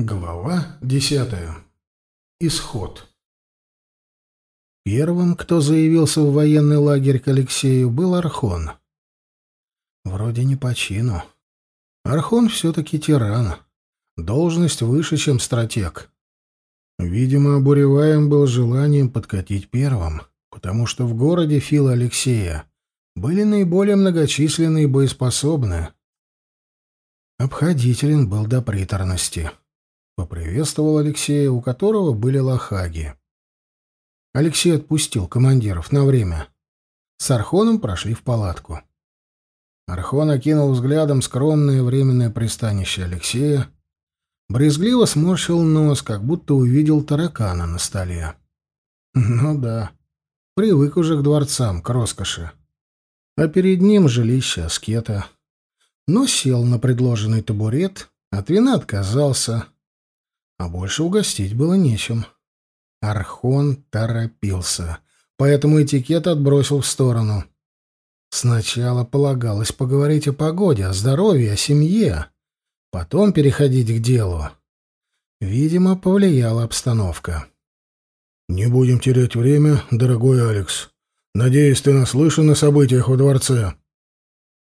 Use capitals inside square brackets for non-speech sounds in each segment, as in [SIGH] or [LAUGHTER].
Глава десятая. Исход. Первым, кто заявился в военный лагерь к Алексею, был Архон. Вроде не по чину. Архон все-таки тиран. Должность выше, чем стратег. Видимо, обуреваем был желанием подкатить первым, потому что в городе Фила Алексея были наиболее многочисленные и боеспособные. Обходителен был до приторности. Поприветствовал Алексея, у которого были лохаги. Алексей отпустил командиров на время. С Архоном прошли в палатку. Архон окинул взглядом скромное временное пристанище Алексея, брезгливо сморщил нос, как будто увидел таракана на столе. Ну да, привык уже к дворцам, к роскоши. А перед ним жилище аскета. Но сел на предложенный табурет, от вина отказался — а больше угостить было нечем. Архон торопился, поэтому этикет отбросил в сторону. Сначала полагалось поговорить о погоде, о здоровье, о семье, потом переходить к делу. Видимо, повлияла обстановка. «Не будем терять время, дорогой Алекс. Надеюсь, ты наслышан о событиях во дворце».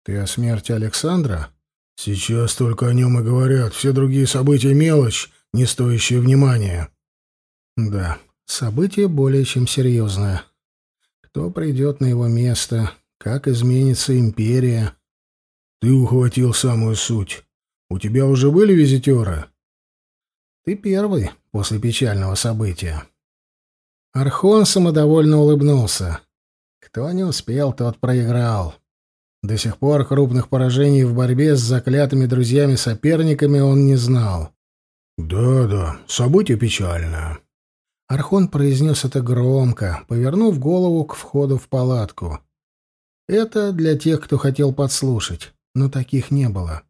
«Ты о смерти Александра?» «Сейчас только о нем и говорят. Все другие события — мелочь не стоящее внимания. Да, событие более чем серьезное. Кто придет на его место? Как изменится империя? Ты ухватил самую суть. У тебя уже были визитеры? Ты первый после печального события. Архон самодовольно улыбнулся. Кто не успел, тот проиграл. До сих пор крупных поражений в борьбе с заклятыми друзьями-соперниками он не знал. «Да-да, событие печальное». Архон произнес это громко, повернув голову к входу в палатку. Это для тех, кто хотел подслушать, но таких не было.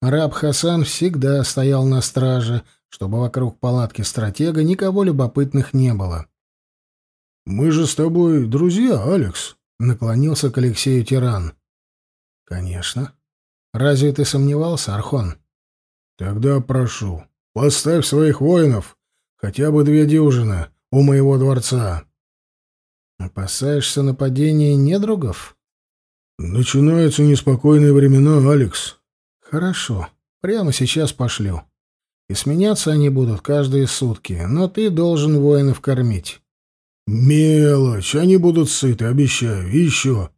Раб Хасан всегда стоял на страже, чтобы вокруг палатки стратега никого любопытных не было. «Мы же с тобой друзья, Алекс», — наклонился к Алексею тиран. «Конечно. Разве ты сомневался, Архон?» «Тогда прошу, Поставь своих воинов, хотя бы две дюжины, у моего дворца. Опасаешься нападения недругов? Начинаются неспокойные времена, Алекс. Хорошо, прямо сейчас пошлю. И сменяться они будут каждые сутки, но ты должен воинов кормить. Мелочь, они будут сыты, обещаю. И еще.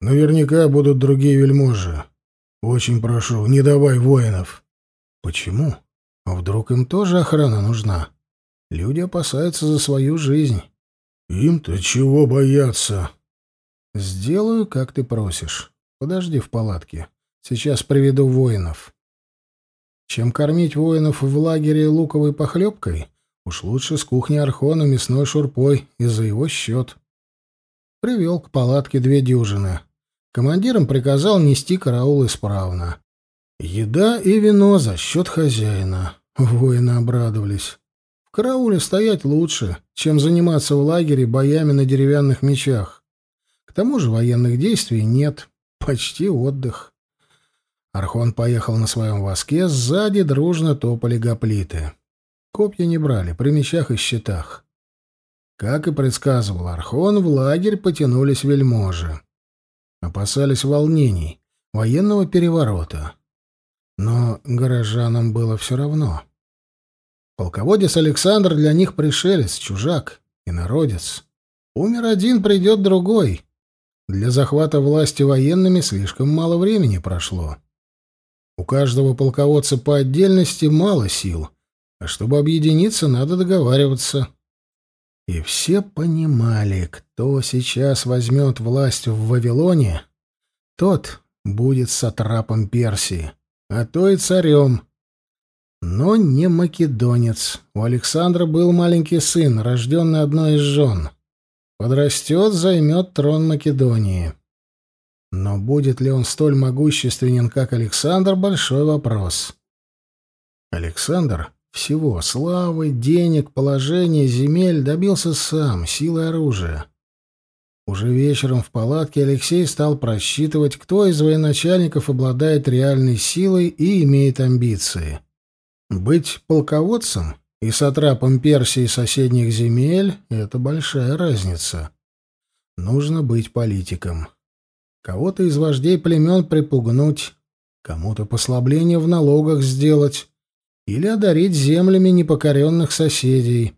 Наверняка будут другие вельможи. Очень прошу, не давай воинов. Почему? А вдруг им тоже охрана нужна? Люди опасаются за свою жизнь. Им-то чего бояться? Сделаю, как ты просишь. Подожди в палатке. Сейчас приведу воинов. Чем кормить воинов в лагере луковой похлебкой, уж лучше с кухни Архона мясной шурпой и за его счет. Привел к палатке две дюжины. Командирам приказал нести караул исправно. Еда и вино за счет хозяина. Воины обрадовались. В карауле стоять лучше, чем заниматься в лагере боями на деревянных мечах. К тому же военных действий нет. Почти отдых. Архон поехал на своем воске, сзади дружно топали гоплиты. Копья не брали, при мечах и щитах. Как и предсказывал Архон, в лагерь потянулись вельможи. Опасались волнений, военного переворота. Но горожанам было все равно. Полководец Александр для них пришелец, чужак и народец. Умер один, придет другой. Для захвата власти военными слишком мало времени прошло. У каждого полководца по отдельности мало сил, а чтобы объединиться, надо договариваться. И все понимали, кто сейчас возьмет власть в Вавилоне, тот будет сатрапом Персии а то и царем. Но не македонец. У Александра был маленький сын, рожденный одной из жен. Подрастет, займет трон Македонии. Но будет ли он столь могущественен, как Александр, большой вопрос. Александр всего славы, денег, положения, земель добился сам, силой оружия. Уже вечером в палатке Алексей стал просчитывать, кто из военачальников обладает реальной силой и имеет амбиции. Быть полководцем и сатрапом Персии и соседних земель — это большая разница. Нужно быть политиком. Кого-то из вождей племен припугнуть, кому-то послабление в налогах сделать или одарить землями непокоренных соседей.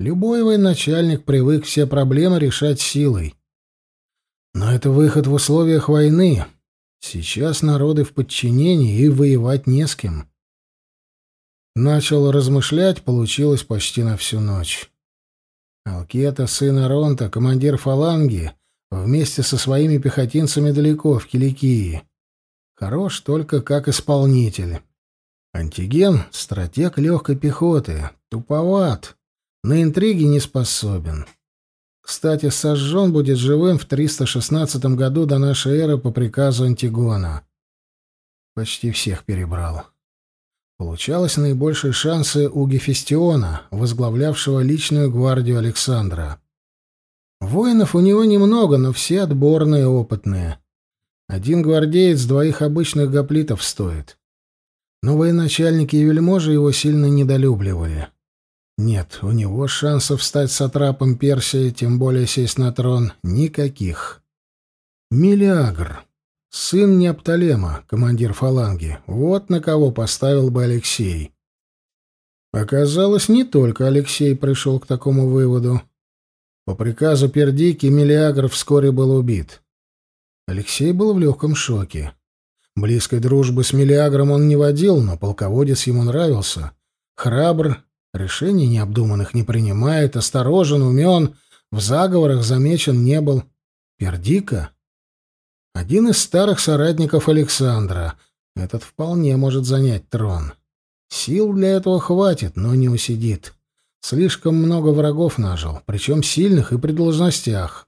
Любой военачальник привык все проблемы решать силой. Но это выход в условиях войны. Сейчас народы в подчинении, и воевать не с кем. Начал размышлять, получилось почти на всю ночь. Алкета, сын Аронта, командир фаланги, вместе со своими пехотинцами далеко, в Киликии. Хорош только как исполнитель. Антиген — стратег легкой пехоты, туповат, на интриги не способен. Кстати, сожжен будет живым в 316 году до нашей эры по приказу Антигона. Почти всех перебрал. Получалось наибольшие шансы у Гефестиона, возглавлявшего личную гвардию Александра. Воинов у него немного, но все отборные, опытные. Один гвардеец двоих обычных гоплитов стоит. Но военачальники и вельможи его сильно недолюбливали. Нет, у него шансов стать сатрапом Персии, тем более сесть на трон, никаких. Милиагр. Сын Неопталема, командир фаланги. Вот на кого поставил бы Алексей. Оказалось, не только Алексей пришел к такому выводу. По приказу Пердики Мелиагр вскоре был убит. Алексей был в легком шоке. Близкой дружбы с Мелиагром он не водил, но полководец ему нравился. Храбр, решений необдуманных не принимает, осторожен, умен, в заговорах замечен не был. Пердика — один из старых соратников Александра. Этот вполне может занять трон. Сил для этого хватит, но не усидит. Слишком много врагов нажил, причем сильных и при должностях.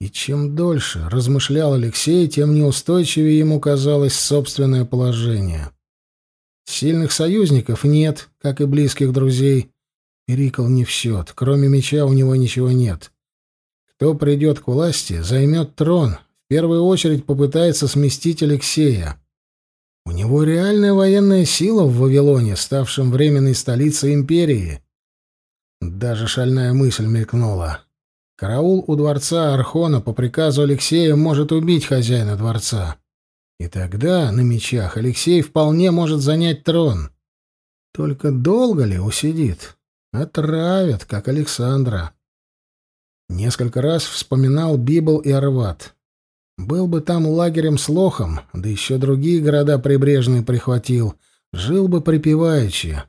И чем дольше размышлял Алексей, тем неустойчивее ему казалось собственное положение. Сильных союзников нет, как и близких друзей. Перикл не в счет, кроме меча у него ничего нет. Кто придет к власти, займет трон, в первую очередь попытается сместить Алексея. У него реальная военная сила в Вавилоне, ставшем временной столицей империи. Даже шальная мысль мелькнула. Караул у дворца Архона по приказу Алексея может убить хозяина дворца. И тогда на мечах Алексей вполне может занять трон. Только долго ли усидит? Отравят, как Александра. Несколько раз вспоминал Библ и Арват. Был бы там лагерем с лохом, да еще другие города прибрежные прихватил, жил бы припеваючи.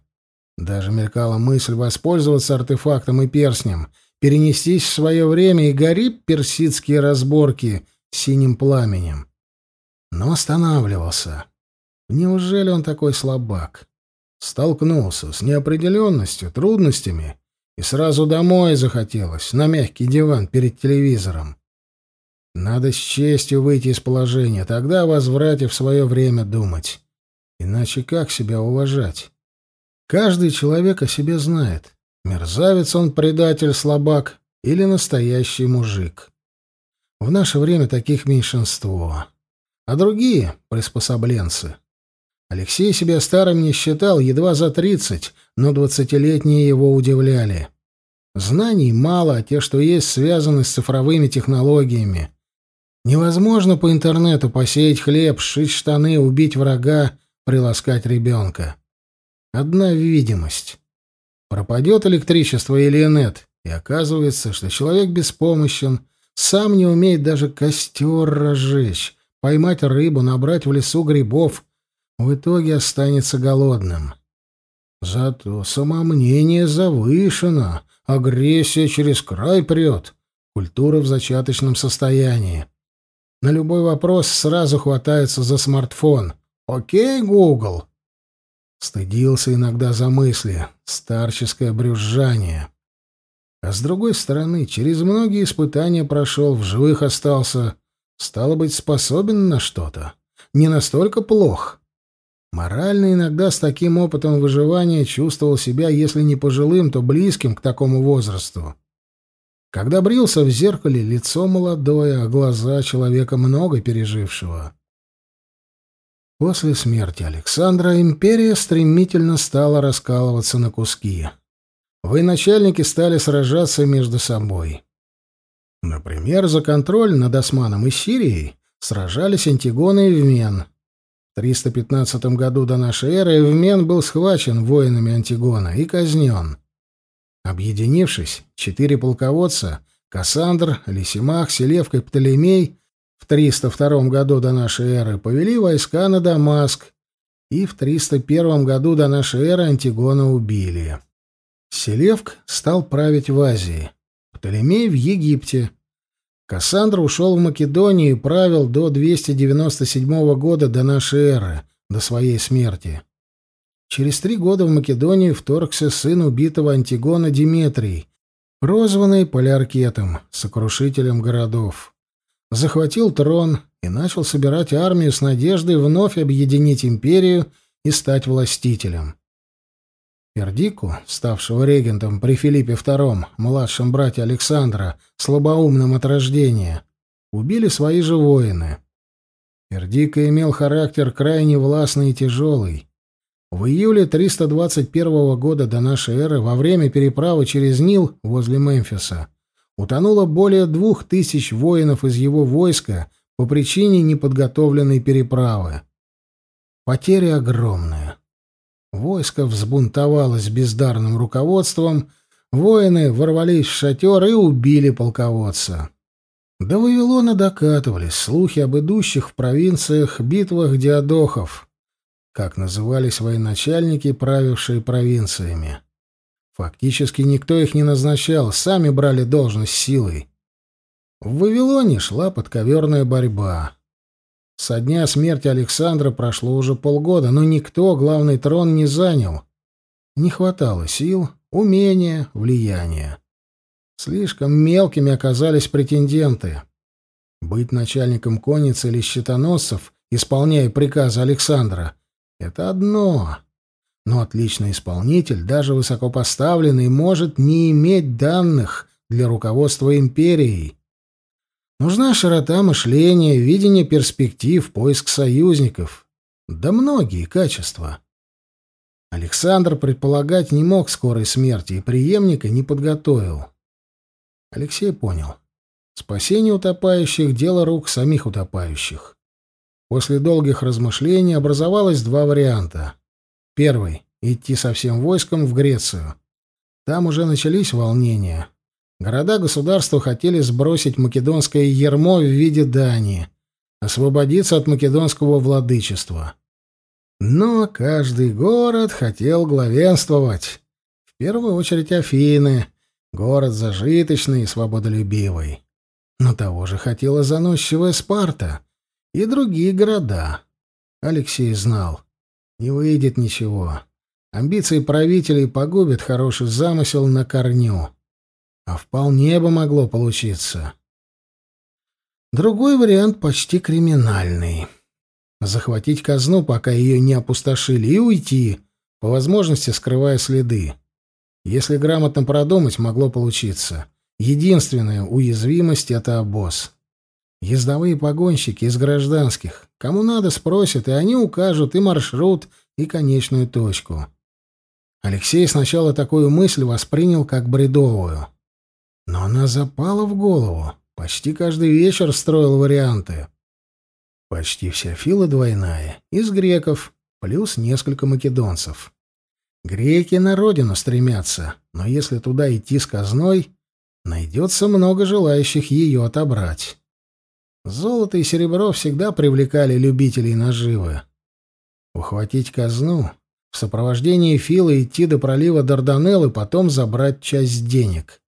Даже мелькала мысль воспользоваться артефактом и перстнем, перенестись в свое время и гори персидские разборки синим пламенем. Но останавливался. Неужели он такой слабак? Столкнулся с неопределенностью, трудностями, и сразу домой захотелось, на мягкий диван перед телевизором. Надо с честью выйти из положения, тогда о возврате в свое время думать. Иначе как себя уважать? Каждый человек о себе знает. Мерзавец он, предатель, слабак или настоящий мужик. В наше время таких меньшинство. А другие — приспособленцы. Алексей себя старым не считал, едва за тридцать, но двадцатилетние его удивляли. Знаний мало, а те, что есть, связаны с цифровыми технологиями. Невозможно по интернету посеять хлеб, сшить штаны, убить врага, приласкать ребенка. Одна видимость. Пропадет электричество или нет, и оказывается, что человек беспомощен, сам не умеет даже костер разжечь, поймать рыбу, набрать в лесу грибов, в итоге останется голодным. Зато самомнение завышено, агрессия через край прет, культура в зачаточном состоянии. На любой вопрос сразу хватается за смартфон. «Окей, Гугл, Стыдился иногда за мысли, старческое брюзжание. А с другой стороны, через многие испытания прошел, в живых остался, стало быть, способен на что-то. Не настолько плох. Морально иногда с таким опытом выживания чувствовал себя, если не пожилым, то близким к такому возрасту. Когда брился в зеркале, лицо молодое, а глаза человека много пережившего. После смерти Александра империя стремительно стала раскалываться на куски. Военачальники стали сражаться между собой. Например, за контроль над Османом и Сирией сражались Антигона и Вмен. В 315 году до нашей эры Вмен был схвачен воинами Антигона и казнен. Объединившись, четыре полководца — Кассандр, Лисимах, Селевк и Птолемей в 302 году до нашей эры повели войска на Дамаск, и в 301 году до нашей эры Антигона убили. Селевк стал править в Азии, Птолемей в Египте. Кассандр ушел в Македонию и правил до 297 года до нашей эры, до своей смерти. Через три года в Македонию вторгся сын убитого Антигона Диметрий, прозванный Поляркетом, сокрушителем городов захватил трон и начал собирать армию с надеждой вновь объединить империю и стать властителем. Пердику, ставшего регентом при Филиппе II, младшем брате Александра, слабоумным от рождения, убили свои же воины. Пердика имел характер крайне властный и тяжелый. В июле 321 года до нашей эры, во время переправы через Нил возле Мемфиса, утонуло более двух тысяч воинов из его войска по причине неподготовленной переправы. Потери огромные. Войско взбунтовалось бездарным руководством, воины ворвались в шатер и убили полководца. До Вавилона докатывались слухи об идущих в провинциях битвах диадохов, как назывались военачальники, правившие провинциями. Фактически никто их не назначал, сами брали должность силой. В Вавилоне шла подковерная борьба. Со дня смерти Александра прошло уже полгода, но никто главный трон не занял. Не хватало сил, умения, влияния. Слишком мелкими оказались претенденты. Быть начальником конницы или щитоносцев, исполняя приказы Александра, — это одно. Но отличный исполнитель, даже высокопоставленный, может не иметь данных для руководства империей. Нужна широта мышления, видение перспектив, поиск союзников. Да многие качества. Александр предполагать не мог скорой смерти и преемника не подготовил. Алексей понял. Спасение утопающих — дело рук самих утопающих. После долгих размышлений образовалось два варианта. Первый — идти со всем войском в Грецию. Там уже начались волнения. Города-государства хотели сбросить македонское ермо в виде Дании, освободиться от македонского владычества. Но каждый город хотел главенствовать. В первую очередь Афины, город зажиточный и свободолюбивый. Но того же хотела заносчивая Спарта и другие города. Алексей знал — не выйдет ничего. Амбиции правителей погубят хороший замысел на корню. А вполне бы могло получиться. Другой вариант почти криминальный. Захватить казну, пока ее не опустошили, и уйти, по возможности скрывая следы. Если грамотно продумать, могло получиться. Единственная уязвимость — это обоз. Ездовые погонщики из гражданских. Кому надо, спросят, и они укажут и маршрут, и конечную точку. Алексей сначала такую мысль воспринял как бредовую. Но она запала в голову. Почти каждый вечер строил варианты. Почти вся фила двойная, из греков, плюс несколько македонцев. Греки на родину стремятся, но если туда идти с казной, найдется много желающих ее отобрать. Золото и серебро всегда привлекали любителей наживы. Ухватить казну, в сопровождении Фила идти до пролива Дарданелл и потом забрать часть денег.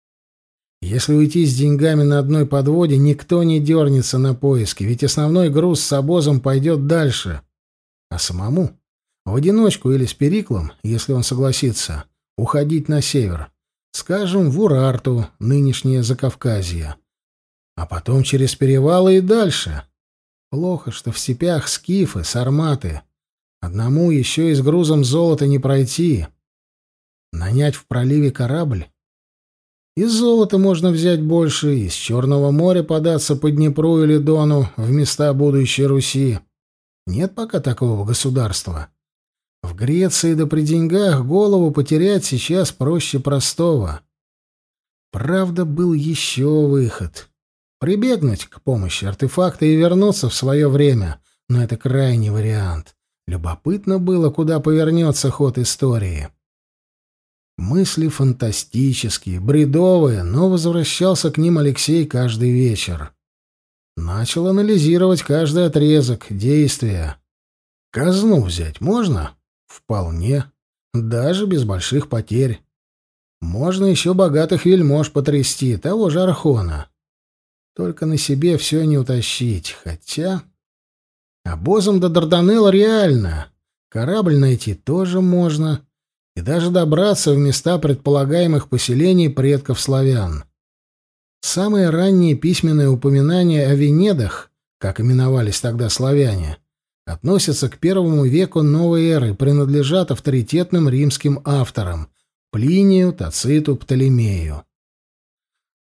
Если уйти с деньгами на одной подводе, никто не дернется на поиски, ведь основной груз с обозом пойдет дальше. А самому, в одиночку или с Периклом, если он согласится, уходить на север. Скажем, в Урарту, нынешнее Закавказье а потом через перевалы и дальше. Плохо, что в степях скифы, сарматы. Одному еще и с грузом золота не пройти. Нанять в проливе корабль? Из золота можно взять больше, из Черного моря податься по Днепру или Дону в места будущей Руси. Нет пока такого государства. В Греции да при деньгах голову потерять сейчас проще простого. Правда, был еще выход. Прибегнуть к помощи артефакта и вернуться в свое время. Но это крайний вариант. Любопытно было, куда повернется ход истории. Мысли фантастические, бредовые, но возвращался к ним Алексей каждый вечер. Начал анализировать каждый отрезок, действия. Казну взять можно? Вполне. Даже без больших потерь. Можно еще богатых вельмож потрясти, того же Архона. Только на себе все не утащить, хотя... Обозом до Дарданелла реально. Корабль найти тоже можно. И даже добраться в места предполагаемых поселений предков славян. Самые ранние письменные упоминания о Венедах, как именовались тогда славяне, относятся к первому веку новой эры, принадлежат авторитетным римским авторам Плинию, Тациту, Птолемею.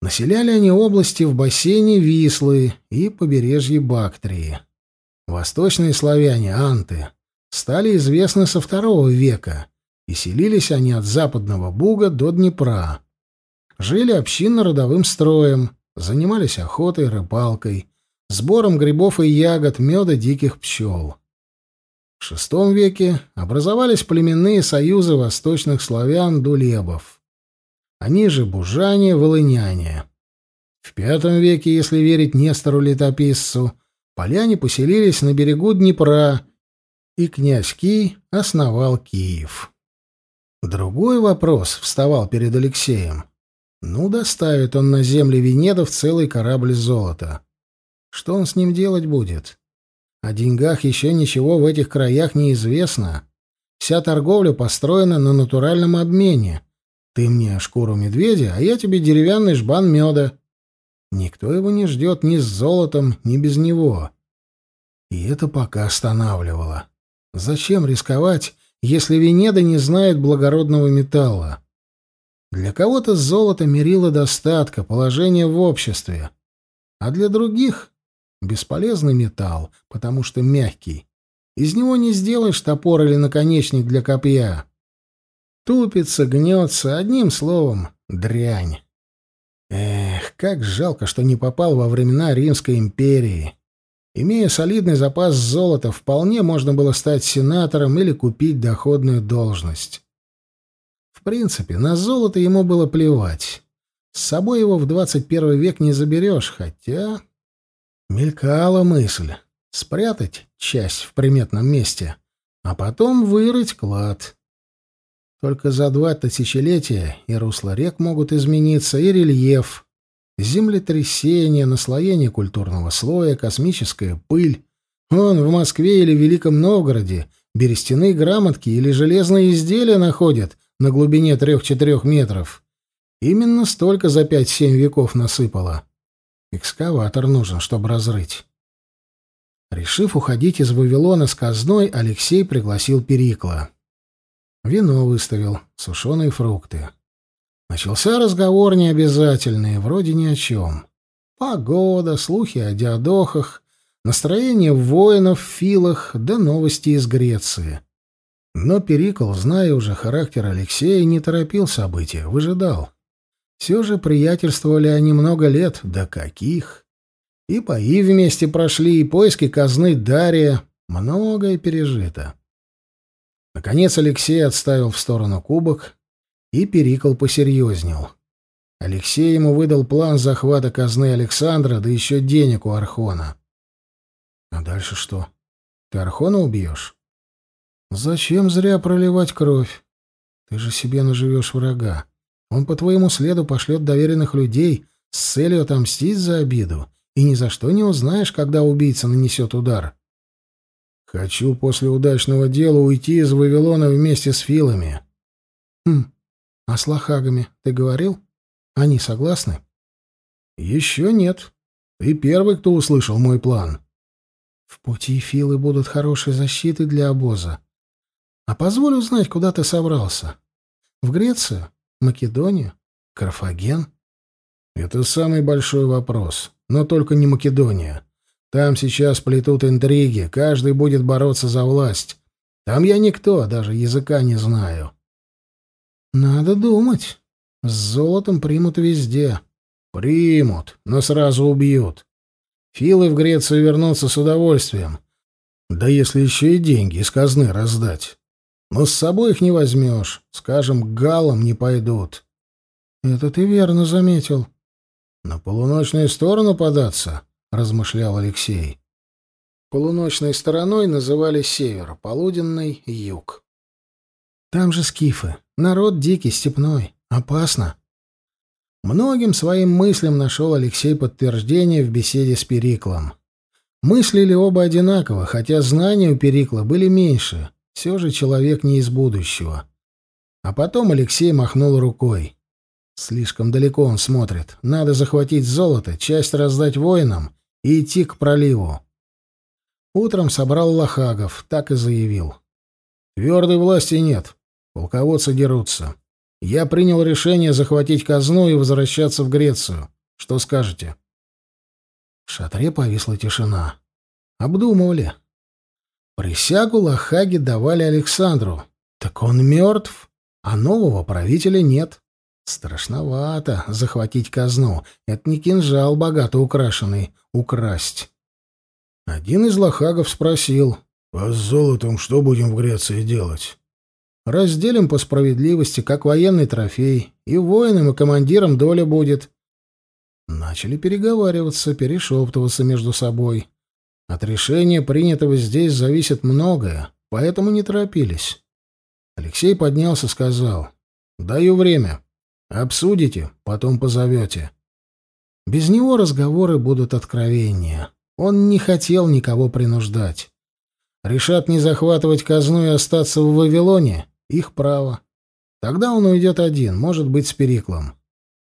Населяли они области в бассейне Вислы и побережье Бактрии. Восточные славяне, анты, стали известны со второго века, и селились они от западного Буга до Днепра. Жили общинно-родовым строем, занимались охотой, рыбалкой, сбором грибов и ягод, меда диких пчел. В VI веке образовались племенные союзы восточных славян-дулебов. Они же бужане, волыняне. В V веке, если верить Нестору-летописцу, поляне поселились на берегу Днепра, и князь Кий основал Киев. Другой вопрос вставал перед Алексеем. Ну, доставит он на земли Венедов целый корабль золота. Что он с ним делать будет? О деньгах еще ничего в этих краях не известно. Вся торговля построена на натуральном обмене. Ты мне шкуру медведя, а я тебе деревянный жбан меда. Никто его не ждет ни с золотом, ни без него. И это пока останавливало. Зачем рисковать, если Венеда не знает благородного металла? Для кого-то золото мерило достатка, положение в обществе, а для других — бесполезный металл, потому что мягкий. Из него не сделаешь топор или наконечник для копья. Тупится, гнется, одним словом — дрянь. Эх, как жалко, что не попал во времена Римской империи. Имея солидный запас золота, вполне можно было стать сенатором или купить доходную должность. В принципе, на золото ему было плевать. С собой его в 21 век не заберешь, хотя... Мелькала мысль спрятать часть в приметном месте, а потом вырыть клад. Только за два тысячелетия и русло рек могут измениться, и рельеф, землетрясение, наслоение культурного слоя, космическая пыль. Он в Москве или Великом Новгороде берестяные грамотки или железные изделия находят — на глубине трех-четырех метров. Именно столько за пять-семь веков насыпало. Экскаватор нужен, чтобы разрыть. Решив уходить из Вавилона с казной, Алексей пригласил Перикла. Вино выставил, сушеные фрукты. Начался разговор необязательный, вроде ни о чем. Погода, слухи о диадохах, настроение воинов в филах, да новости из Греции. Но Перикл, зная уже характер Алексея, не торопил события, выжидал. Все же приятельствовали они много лет, да каких! И пои вместе прошли, и поиски казны Дария, многое пережито. Наконец Алексей отставил в сторону кубок, и Перикл посерьезнел. Алексей ему выдал план захвата казны Александра, да еще денег у Архона. — А дальше что? Ты Архона убьешь? Зачем зря проливать кровь? Ты же себе наживешь врага. Он по твоему следу пошлет доверенных людей с целью отомстить за обиду, и ни за что не узнаешь, когда убийца нанесет удар. Хочу после удачного дела уйти из Вавилона вместе с Филами. Хм, а с Лохагами ты говорил? Они согласны? Еще нет. Ты первый, кто услышал мой план. В пути Филы будут хорошей защитой для обоза. А позволь узнать, куда ты собрался? В Грецию? Македонию? Карфаген? Это самый большой вопрос. Но только не Македония. Там сейчас плетут интриги, каждый будет бороться за власть. Там я никто, даже языка не знаю. Надо думать. С золотом примут везде. Примут, но сразу убьют. Филы в Грецию вернутся с удовольствием. Да если еще и деньги из казны раздать. Но с собой их не возьмешь. Скажем, галам не пойдут. Это ты верно заметил. На полуночную сторону податься, размышлял Алексей. Полуночной стороной называли север, полуденный — юг. Там же скифы. Народ дикий, степной. Опасно. Многим своим мыслям нашел Алексей подтверждение в беседе с Периклом. Мыслили оба одинаково, хотя знания у Перикла были меньше. Все же человек не из будущего. А потом Алексей махнул рукой. Слишком далеко он смотрит. Надо захватить золото, часть раздать воинам и идти к проливу. Утром собрал Лохагов, так и заявил. Твердой власти нет. Полководцы дерутся. Я принял решение захватить казну и возвращаться в Грецию. Что скажете? В шатре повисла тишина. Обдумывали. Присягу Лохаги давали Александру. Так он мертв, а нового правителя нет. Страшновато захватить казну. Это не кинжал, богато украшенный, украсть. Один из лохагов спросил, «А с золотом что будем в Греции делать?» «Разделим по справедливости, как военный трофей, и воинам и командирам доля будет». Начали переговариваться, перешептываться между собой. От решения, принятого здесь, зависит многое, поэтому не торопились. Алексей поднялся, сказал, «Даю время. Обсудите, потом позовете». Без него разговоры будут откровения. Он не хотел никого принуждать. Решат не захватывать казну и остаться в Вавилоне — их право. Тогда он уйдет один, может быть, с Периклом.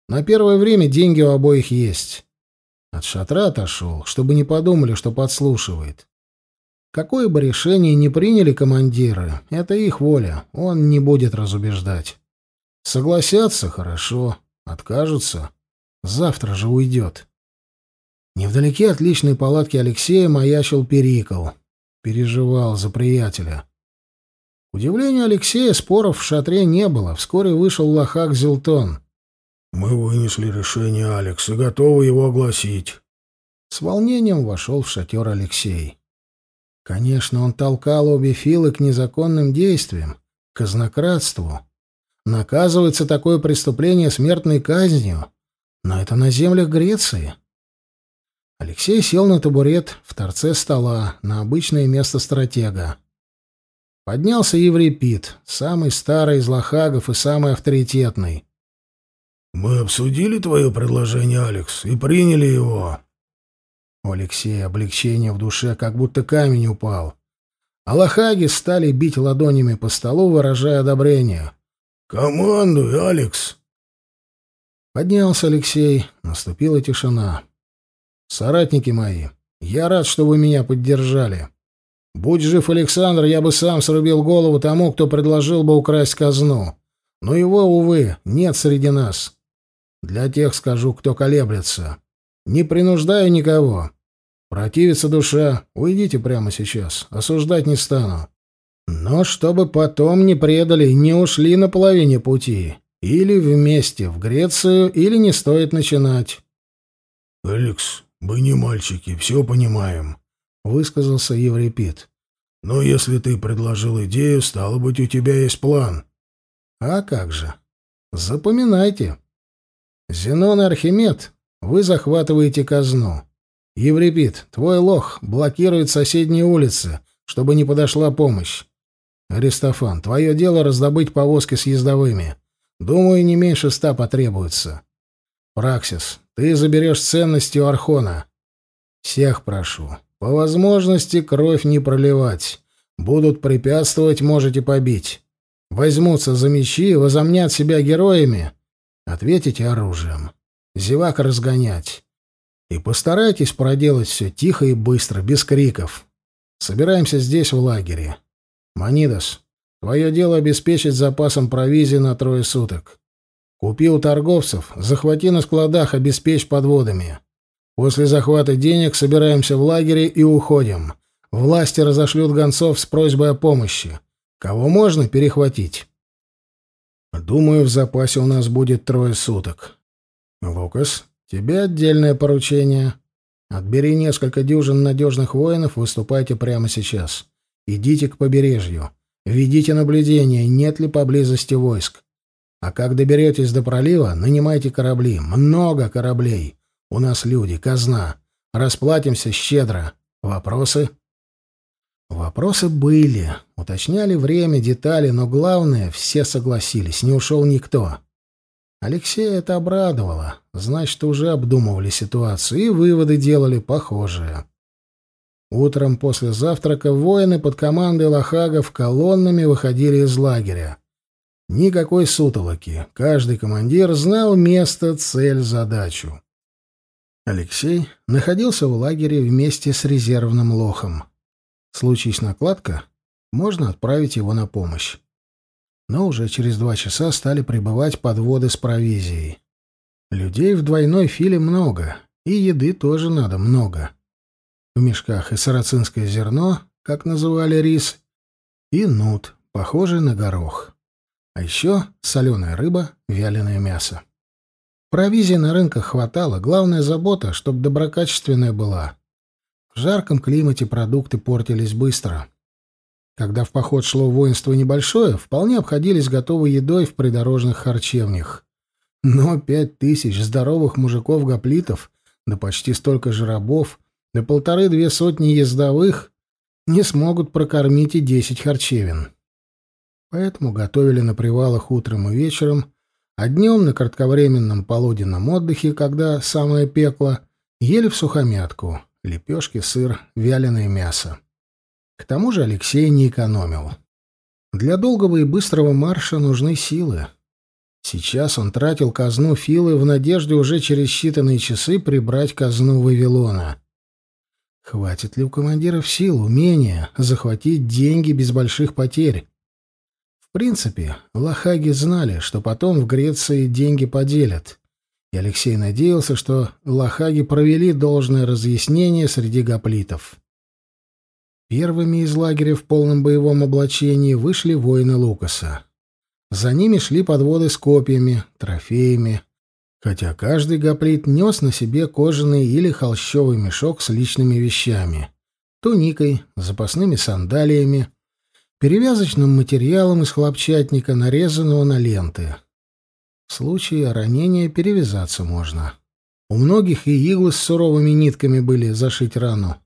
На первое время деньги у обоих есть. От шатра отошел, чтобы не подумали, что подслушивает. Какое бы решение ни приняли командиры, это их воля, он не будет разубеждать. Согласятся — хорошо, откажутся — завтра же уйдет. Невдалеке от личной палатки Алексея маячил Перикл. Переживал за приятеля. Удивлению Алексея, споров в шатре не было. Вскоре вышел Лохак Зилтон. «Мы вынесли решение, Алекс, и готовы его огласить». С волнением вошел в шатер Алексей. Конечно, он толкал обе филы к незаконным действиям, к казнократству. Наказывается такое преступление смертной казнью, но это на землях Греции. Алексей сел на табурет в торце стола, на обычное место стратега. Поднялся Еврипид, самый старый из лохагов и самый авторитетный. «Мы обсудили твое предложение, Алекс, и приняли его». У Алексея облегчение в душе, как будто камень упал. А лохаги стали бить ладонями по столу, выражая одобрение. «Командуй, Алекс!» Поднялся Алексей, наступила тишина. Соратники мои, я рад, что вы меня поддержали. Будь жив Александр, я бы сам срубил голову тому, кто предложил бы украсть казну. Но его, увы, нет среди нас. Для тех скажу, кто колеблется. Не принуждаю никого. Противится душа, уйдите прямо сейчас, осуждать не стану. Но чтобы потом не предали, не ушли на половине пути. Или вместе в Грецию, или не стоит начинать. — Алекс, «Мы не мальчики, все понимаем», — высказался Еврипид. «Но если ты предложил идею, стало быть, у тебя есть план». «А как же? Запоминайте. Зенон и Архимед, вы захватываете казну. Еврипид, твой лох блокирует соседние улицы, чтобы не подошла помощь. Аристофан, твое дело раздобыть повозки с ездовыми. Думаю, не меньше ста потребуется. Праксис, ты заберешь ценности у Архона. Всех прошу, по возможности кровь не проливать. Будут препятствовать, можете побить. Возьмутся за мечи, возомнят себя героями. Ответите оружием. Зевак разгонять. И постарайтесь проделать все тихо и быстро, без криков. Собираемся здесь, в лагере. Манидас, твое дело обеспечить запасом провизии на трое суток. Купи у торговцев, захвати на складах, обеспечь подводами. После захвата денег собираемся в лагере и уходим. Власти разошлют гонцов с просьбой о помощи. Кого можно перехватить? Думаю, в запасе у нас будет трое суток. Лукас, тебе отдельное поручение. Отбери несколько дюжин надежных воинов, выступайте прямо сейчас. Идите к побережью. Ведите наблюдение, нет ли поблизости войск. А как доберетесь до пролива, нанимайте корабли. Много кораблей. У нас люди, казна. Расплатимся щедро. Вопросы? Вопросы были. Уточняли время, детали, но главное, все согласились. Не ушел никто. Алексея это обрадовало. Значит, уже обдумывали ситуацию и выводы делали похожие. Утром после завтрака воины под командой лохагов колоннами выходили из лагеря. Никакой сутолоки. Каждый командир знал место, цель, задачу. Алексей находился в лагере вместе с резервным лохом. Случись накладка, можно отправить его на помощь но уже через два часа стали прибывать подводы с провизией. Людей в двойной филе много, и еды тоже надо много. В мешках и сарацинское зерно, как называли рис, и нут, похожий на горох. А еще соленая рыба, вяленое мясо. Провизии на рынках хватало, главная забота, чтобы доброкачественная была. В жарком климате продукты портились быстро. Когда в поход шло воинство небольшое, вполне обходились готовой едой в придорожных харчевнях. Но пять тысяч здоровых мужиков-гоплитов, да почти столько же рабов, да полторы-две сотни ездовых не смогут прокормить и десять харчевин. Поэтому готовили на привалах утром и вечером, а днем на кратковременном полуденном отдыхе, когда самое пекло, ели в сухомятку — лепешки, сыр, вяленое мясо. К тому же Алексей не экономил. Для долгого и быстрого марша нужны силы. Сейчас он тратил казну Филы в надежде уже через считанные часы прибрать казну Вавилона. Хватит ли у командиров сил, умения захватить деньги без больших потерь? Принципе, лохаги знали, что потом в Греции деньги поделят. И Алексей надеялся, что лохаги провели должное разъяснение среди гоплитов. Первыми из лагеря в полном боевом облачении вышли воины Лукаса. За ними шли подводы с копьями, трофеями, хотя каждый гоплит нес на себе кожаный или холщовый мешок с личными вещами, туникой, запасными сандалиями, перевязочным материалом из хлопчатника, нарезанного на ленты. В случае ранения перевязаться можно. У многих и иглы с суровыми нитками были зашить рану.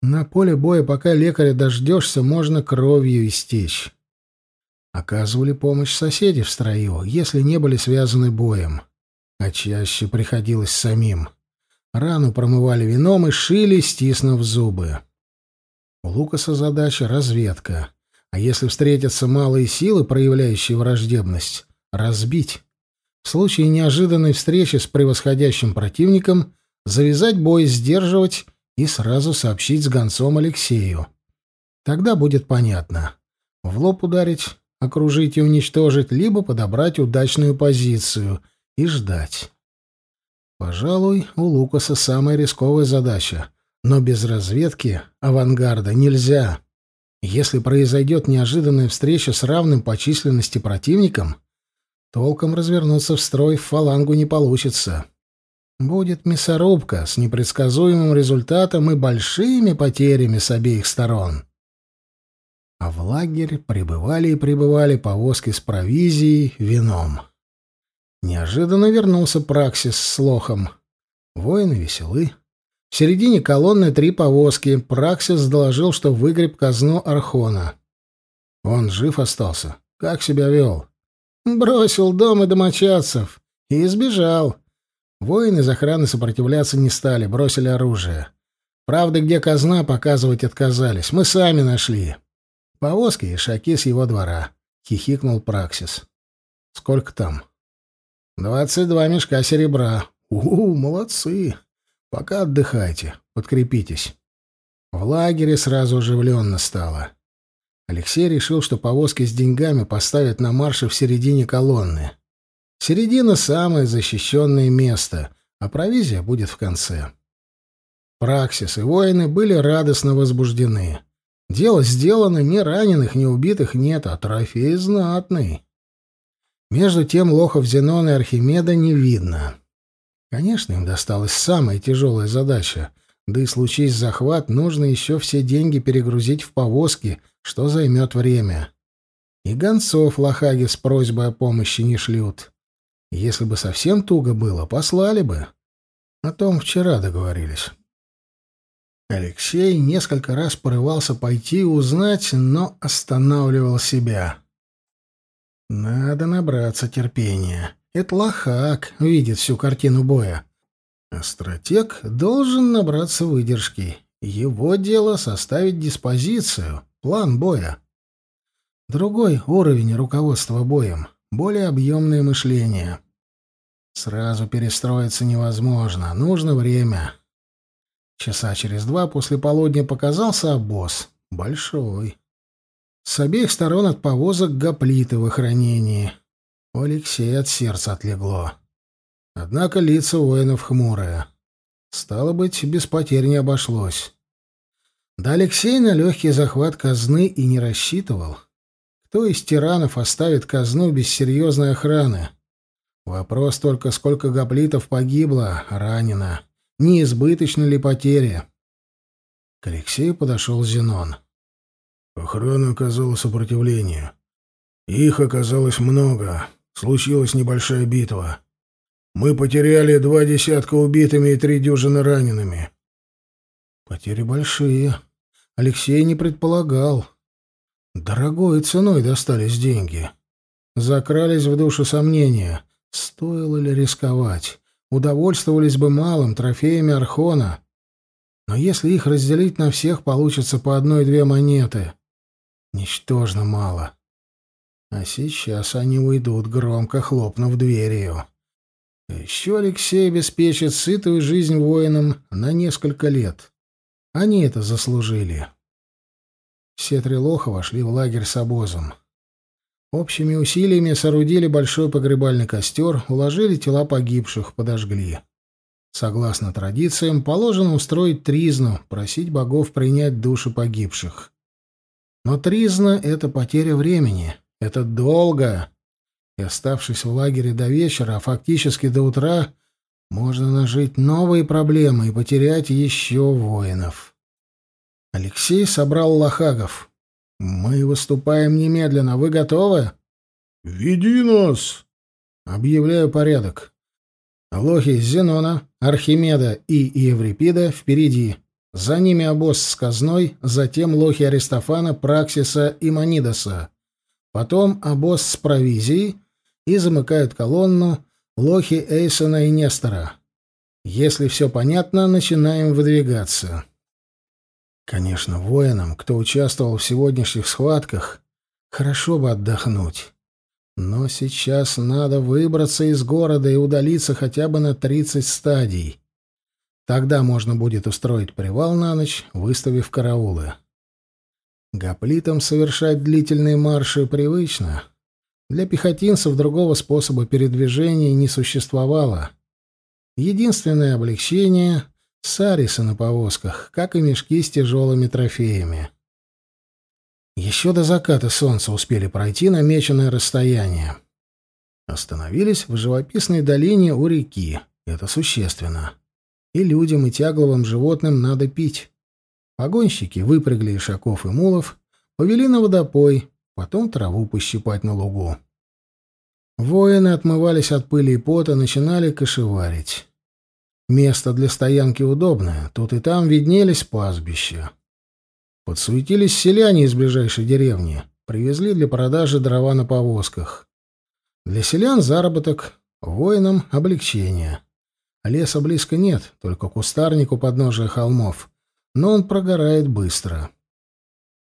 На поле боя, пока лекаря дождешься, можно кровью истечь. Оказывали помощь соседи в строю, если не были связаны боем. А чаще приходилось самим. Рану промывали вином и шили, стиснув зубы. У Лукаса задача — разведка. А если встретятся малые силы, проявляющие враждебность, — разбить. В случае неожиданной встречи с превосходящим противником завязать бой, сдерживать и сразу сообщить с гонцом Алексею. Тогда будет понятно. В лоб ударить, окружить и уничтожить, либо подобрать удачную позицию и ждать. Пожалуй, у Лукаса самая рисковая задача. Но без разведки авангарда нельзя. Если произойдет неожиданная встреча с равным по численности противником, толком развернуться в строй в фалангу не получится. Будет мясорубка с непредсказуемым результатом и большими потерями с обеих сторон. А в лагерь прибывали и прибывали повозки с провизией, вином. Неожиданно вернулся Праксис с лохом. Воины веселы. В середине колонны три повозки. Праксис доложил, что выгреб казну Архона. Он жив остался. Как себя вел? Бросил дом и домочадцев. И избежал. Воины из охраны сопротивляться не стали, бросили оружие. Правда, где казна, показывать отказались. Мы сами нашли. Повозки и шаки с его двора. Хихикнул Праксис. Сколько там? Двадцать два мешка серебра. У, молодцы. Пока отдыхайте, подкрепитесь. В лагере сразу оживленно стало. Алексей решил, что повозки с деньгами поставят на марше в середине колонны. Середина — самое защищенное место, а провизия будет в конце. Праксис и воины были радостно возбуждены. Дело сделано, ни раненых, ни убитых нет, а трофей знатный. Между тем лохов Зенона и Архимеда не видно. Конечно, им досталась самая тяжелая задача, да и случись захват, нужно еще все деньги перегрузить в повозки, что займет время. И гонцов лохаги с просьбой о помощи не шлют. Если бы совсем туго было, послали бы. О том вчера договорились. Алексей несколько раз порывался пойти и узнать, но останавливал себя. Надо набраться терпения. Это лохак видит всю картину боя. А стратег должен набраться выдержки. Его дело составить диспозицию, план боя. Другой уровень руководства боем, более объемное мышление. Сразу перестроиться невозможно, нужно время. Часа через два после полудня показался обоз. Большой. С обеих сторон от повозок гоплиты в охранении. У Алексея от сердца отлегло. Однако лица воинов хмурые. Стало быть, без потерь не обошлось. Да Алексей на легкий захват казны и не рассчитывал. Кто из тиранов оставит казну без серьезной охраны? Вопрос только, сколько гоплитов погибло, ранено. Не избыточны ли потери? К Алексею подошел Зенон. Охрана оказала сопротивление. Их оказалось много. Случилась небольшая битва. Мы потеряли два десятка убитыми и три дюжины ранеными. Потери большие. Алексей не предполагал. Дорогой ценой достались деньги. Закрались в душу сомнения. Стоило ли рисковать? Удовольствовались бы малым, трофеями Архона. Но если их разделить на всех, получится по одной-две монеты. Ничтожно мало. А сейчас они уйдут, громко хлопнув дверью. Еще Алексей обеспечит сытую жизнь воинам на несколько лет. Они это заслужили. Все три лоха вошли в лагерь с обозом. Общими усилиями соорудили большой погребальный костер, уложили тела погибших, подожгли. Согласно традициям, положено устроить тризну, просить богов принять души погибших. Но тризна — это потеря времени, это долго. И оставшись в лагере до вечера, а фактически до утра, можно нажить новые проблемы и потерять еще воинов. Алексей собрал лохагов. «Мы выступаем немедленно. Вы готовы?» «Веди нас!» «Объявляю порядок. Лохи Зенона, Архимеда и Еврипида впереди. За ними обоз с казной, затем лохи Аристофана, Праксиса и Манидоса. Потом обоз с провизией и замыкают колонну лохи Эйсона и Нестора. Если все понятно, начинаем выдвигаться. Конечно, воинам, кто участвовал в сегодняшних схватках, хорошо бы отдохнуть. Но сейчас надо выбраться из города и удалиться хотя бы на 30 стадий. Тогда можно будет устроить привал на ночь, выставив караулы. Гоплитам совершать длительные марши привычно. Для пехотинцев другого способа передвижения не существовало. Единственное облегчение — сарисы на повозках, как и мешки с тяжелыми трофеями. Еще до заката солнца успели пройти намеченное расстояние. Остановились в живописной долине у реки. Это существенно. И людям, и тягловым животным надо пить. Погонщики выпрягли ишаков и мулов, повели на водопой, потом траву пощипать на лугу. Воины отмывались от пыли и пота, начинали кошеварить. Место для стоянки удобное, тут и там виднелись пастбища. Подсуетились селяне из ближайшей деревни, привезли для продажи дрова на повозках. Для селян заработок, воинам облегчение. Леса близко нет, только кустарник у подножия холмов, но он прогорает быстро.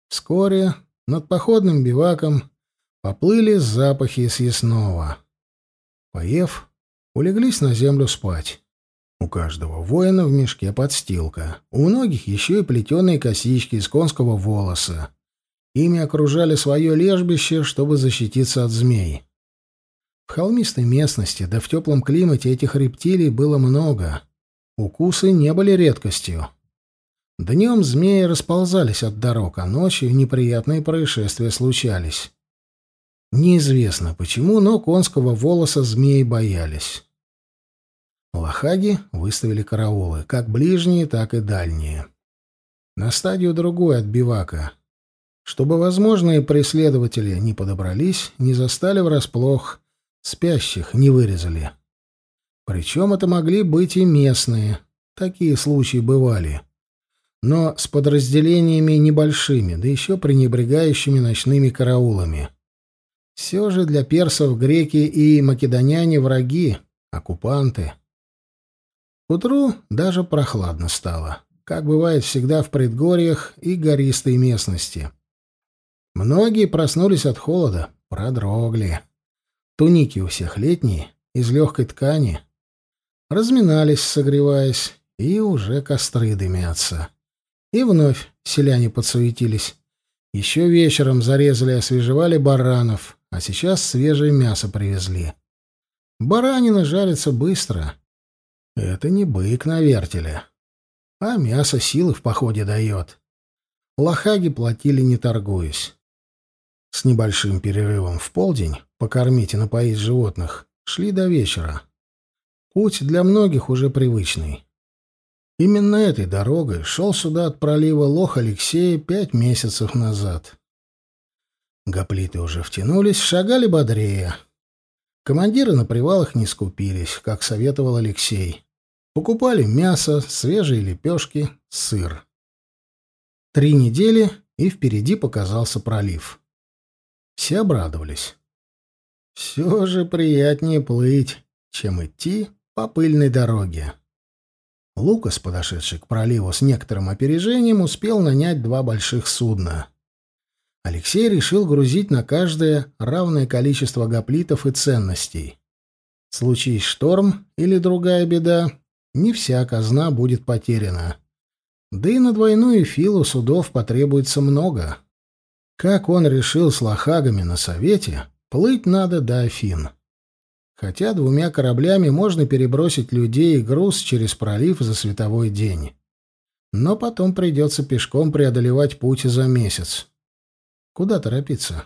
Вскоре над походным биваком поплыли запахи съестного. Поев, улеглись на землю спать. У каждого воина в мешке подстилка, у многих еще и плетеные косички из конского волоса. Ими окружали свое лежбище, чтобы защититься от змей. В холмистой местности, да в теплом климате этих рептилий было много. Укусы не были редкостью. Днем змеи расползались от дорог, а ночью неприятные происшествия случались. Неизвестно почему, но конского волоса змеи боялись. Лохаги выставили караулы, как ближние, так и дальние. На стадию другой от бивака. Чтобы возможные преследователи не подобрались, не застали врасплох, спящих не вырезали. Причем это могли быть и местные. Такие случаи бывали. Но с подразделениями небольшими, да еще пренебрегающими ночными караулами. Все же для персов греки и македоняне враги, оккупанты. К утру даже прохладно стало, как бывает всегда в предгорьях и гористой местности. Многие проснулись от холода, продрогли. Туники у всех летние, из легкой ткани. Разминались, согреваясь, и уже костры дымятся. И вновь селяне подсуетились. Еще вечером зарезали и освежевали баранов, а сейчас свежее мясо привезли. Баранина жарится быстро. Это не бык на вертеле. А мясо силы в походе дает. Лохаги платили, не торгуясь. С небольшим перерывом в полдень покормить и напоить животных шли до вечера. Путь для многих уже привычный. Именно этой дорогой шел сюда от пролива Лох Алексея пять месяцев назад. Гоплиты уже втянулись, шагали бодрее. Командиры на привалах не скупились, как советовал Алексей. Покупали мясо, свежие лепешки, сыр. Три недели, и впереди показался пролив. Все обрадовались. Все же приятнее плыть, чем идти по пыльной дороге. Лукас, подошедший к проливу с некоторым опережением, успел нанять два больших судна. Алексей решил грузить на каждое равное количество гоплитов и ценностей. Случись шторм или другая беда, не вся казна будет потеряна. Да и на двойную филу судов потребуется много. Как он решил с лохагами на совете, плыть надо до Афин. Хотя двумя кораблями можно перебросить людей и груз через пролив за световой день. Но потом придется пешком преодолевать путь за месяц. Куда торопиться?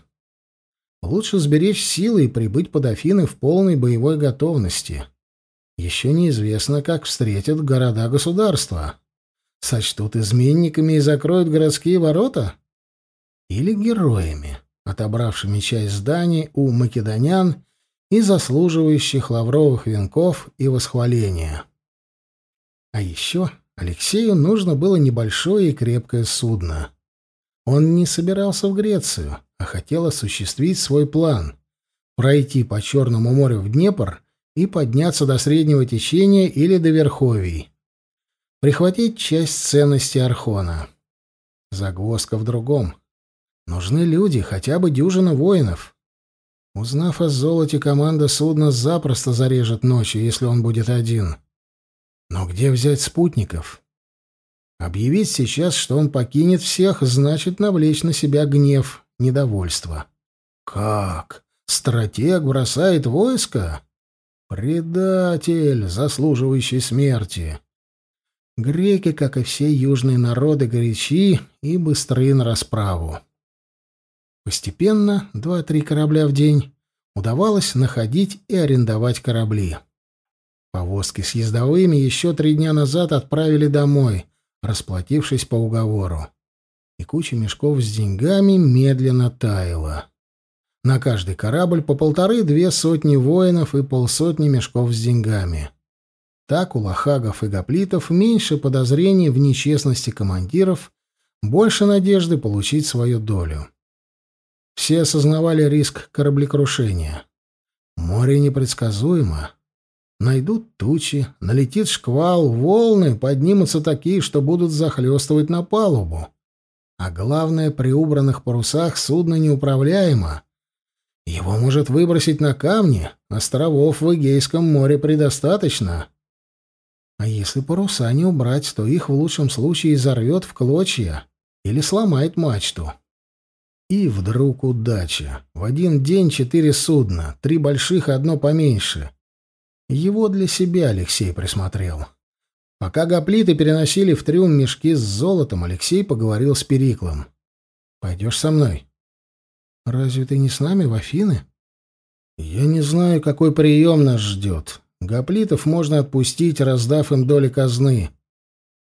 Лучше сберечь силы и прибыть под Афины в полной боевой готовности. Еще неизвестно, как встретят города-государства. Сочтут изменниками и закроют городские ворота? или героями, отобравшими часть зданий у македонян и заслуживающих лавровых венков и восхваления. А еще Алексею нужно было небольшое и крепкое судно. Он не собирался в Грецию, а хотел осуществить свой план — пройти по Черному морю в Днепр и подняться до среднего течения или до Верховий. Прихватить часть ценностей Архона. Загвоздка в другом. Нужны люди, хотя бы дюжина воинов. Узнав о золоте, команда судна запросто зарежет ночью, если он будет один. Но где взять спутников? Объявить сейчас, что он покинет всех, значит навлечь на себя гнев, недовольство. Как? Стратег бросает войско? Предатель, заслуживающий смерти. Греки, как и все южные народы, горячи и быстры на расправу. Постепенно, два-три корабля в день, удавалось находить и арендовать корабли. Повозки с ездовыми еще три дня назад отправили домой, расплатившись по уговору. И куча мешков с деньгами медленно таяла. На каждый корабль по полторы-две сотни воинов и полсотни мешков с деньгами. Так у лохагов и гоплитов меньше подозрений в нечестности командиров, больше надежды получить свою долю. Все осознавали риск кораблекрушения. Море непредсказуемо. Найдут тучи, налетит шквал, волны поднимутся такие, что будут захлестывать на палубу. А главное, при убранных парусах судно неуправляемо. Его может выбросить на камни, островов в Эгейском море предостаточно. А если паруса не убрать, то их в лучшем случае изорвет в клочья или сломает мачту. И вдруг удача. В один день четыре судна, три больших и одно поменьше. Его для себя Алексей присмотрел. Пока гоплиты переносили в трюм мешки с золотом, Алексей поговорил с Периклом. «Пойдешь со мной?» «Разве ты не с нами в Афины?» «Я не знаю, какой прием нас ждет. Гоплитов можно отпустить, раздав им доли казны».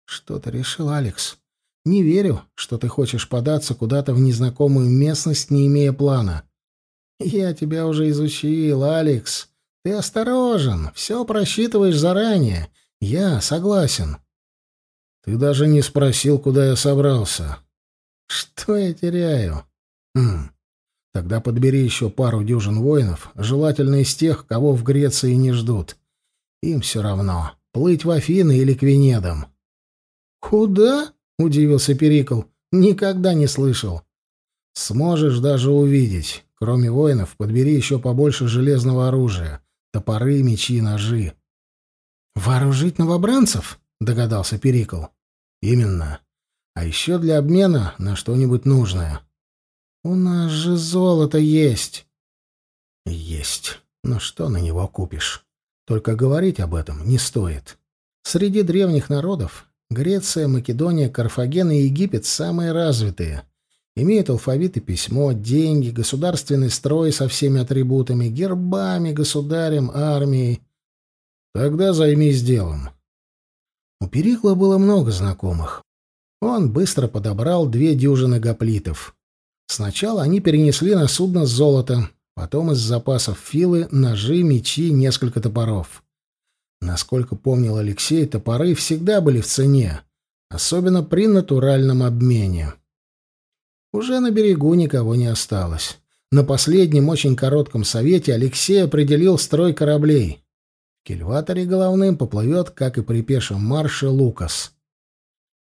«Что ты решил, Алекс? Не верю, что ты хочешь податься куда-то в незнакомую местность, не имея плана. Я тебя уже изучил, Алекс. Ты осторожен, все просчитываешь заранее. Я согласен. Ты даже не спросил, куда я собрался. Что я теряю? Хм. Тогда подбери еще пару дюжин воинов, желательно из тех, кого в Греции не ждут. Им все равно, плыть в Афины или к Венедам. Куда? Удивился Перикл. Никогда не слышал. Сможешь даже увидеть. Кроме воинов, подбери еще побольше железного оружия: топоры, мечи, ножи. «Вооружить новобранцев?» — догадался Перикл. «Именно. А еще для обмена на что-нибудь нужное». «У нас же золото есть». «Есть. Но что на него купишь? Только говорить об этом не стоит. Среди древних народов Греция, Македония, Карфаген и Египет самые развитые. Имеют алфавит и письмо, деньги, государственный строй со всеми атрибутами, гербами, государем, армией. Тогда займись делом. У Перикла было много знакомых. Он быстро подобрал две дюжины гоплитов. Сначала они перенесли на судно золото, потом из запасов филы ножи, мечи, несколько топоров. Насколько помнил Алексей, топоры всегда были в цене, особенно при натуральном обмене. Уже на берегу никого не осталось. На последнем очень коротком совете Алексей определил строй кораблей. В кильваторе головным поплывет, как и при пешем марше, Лукас.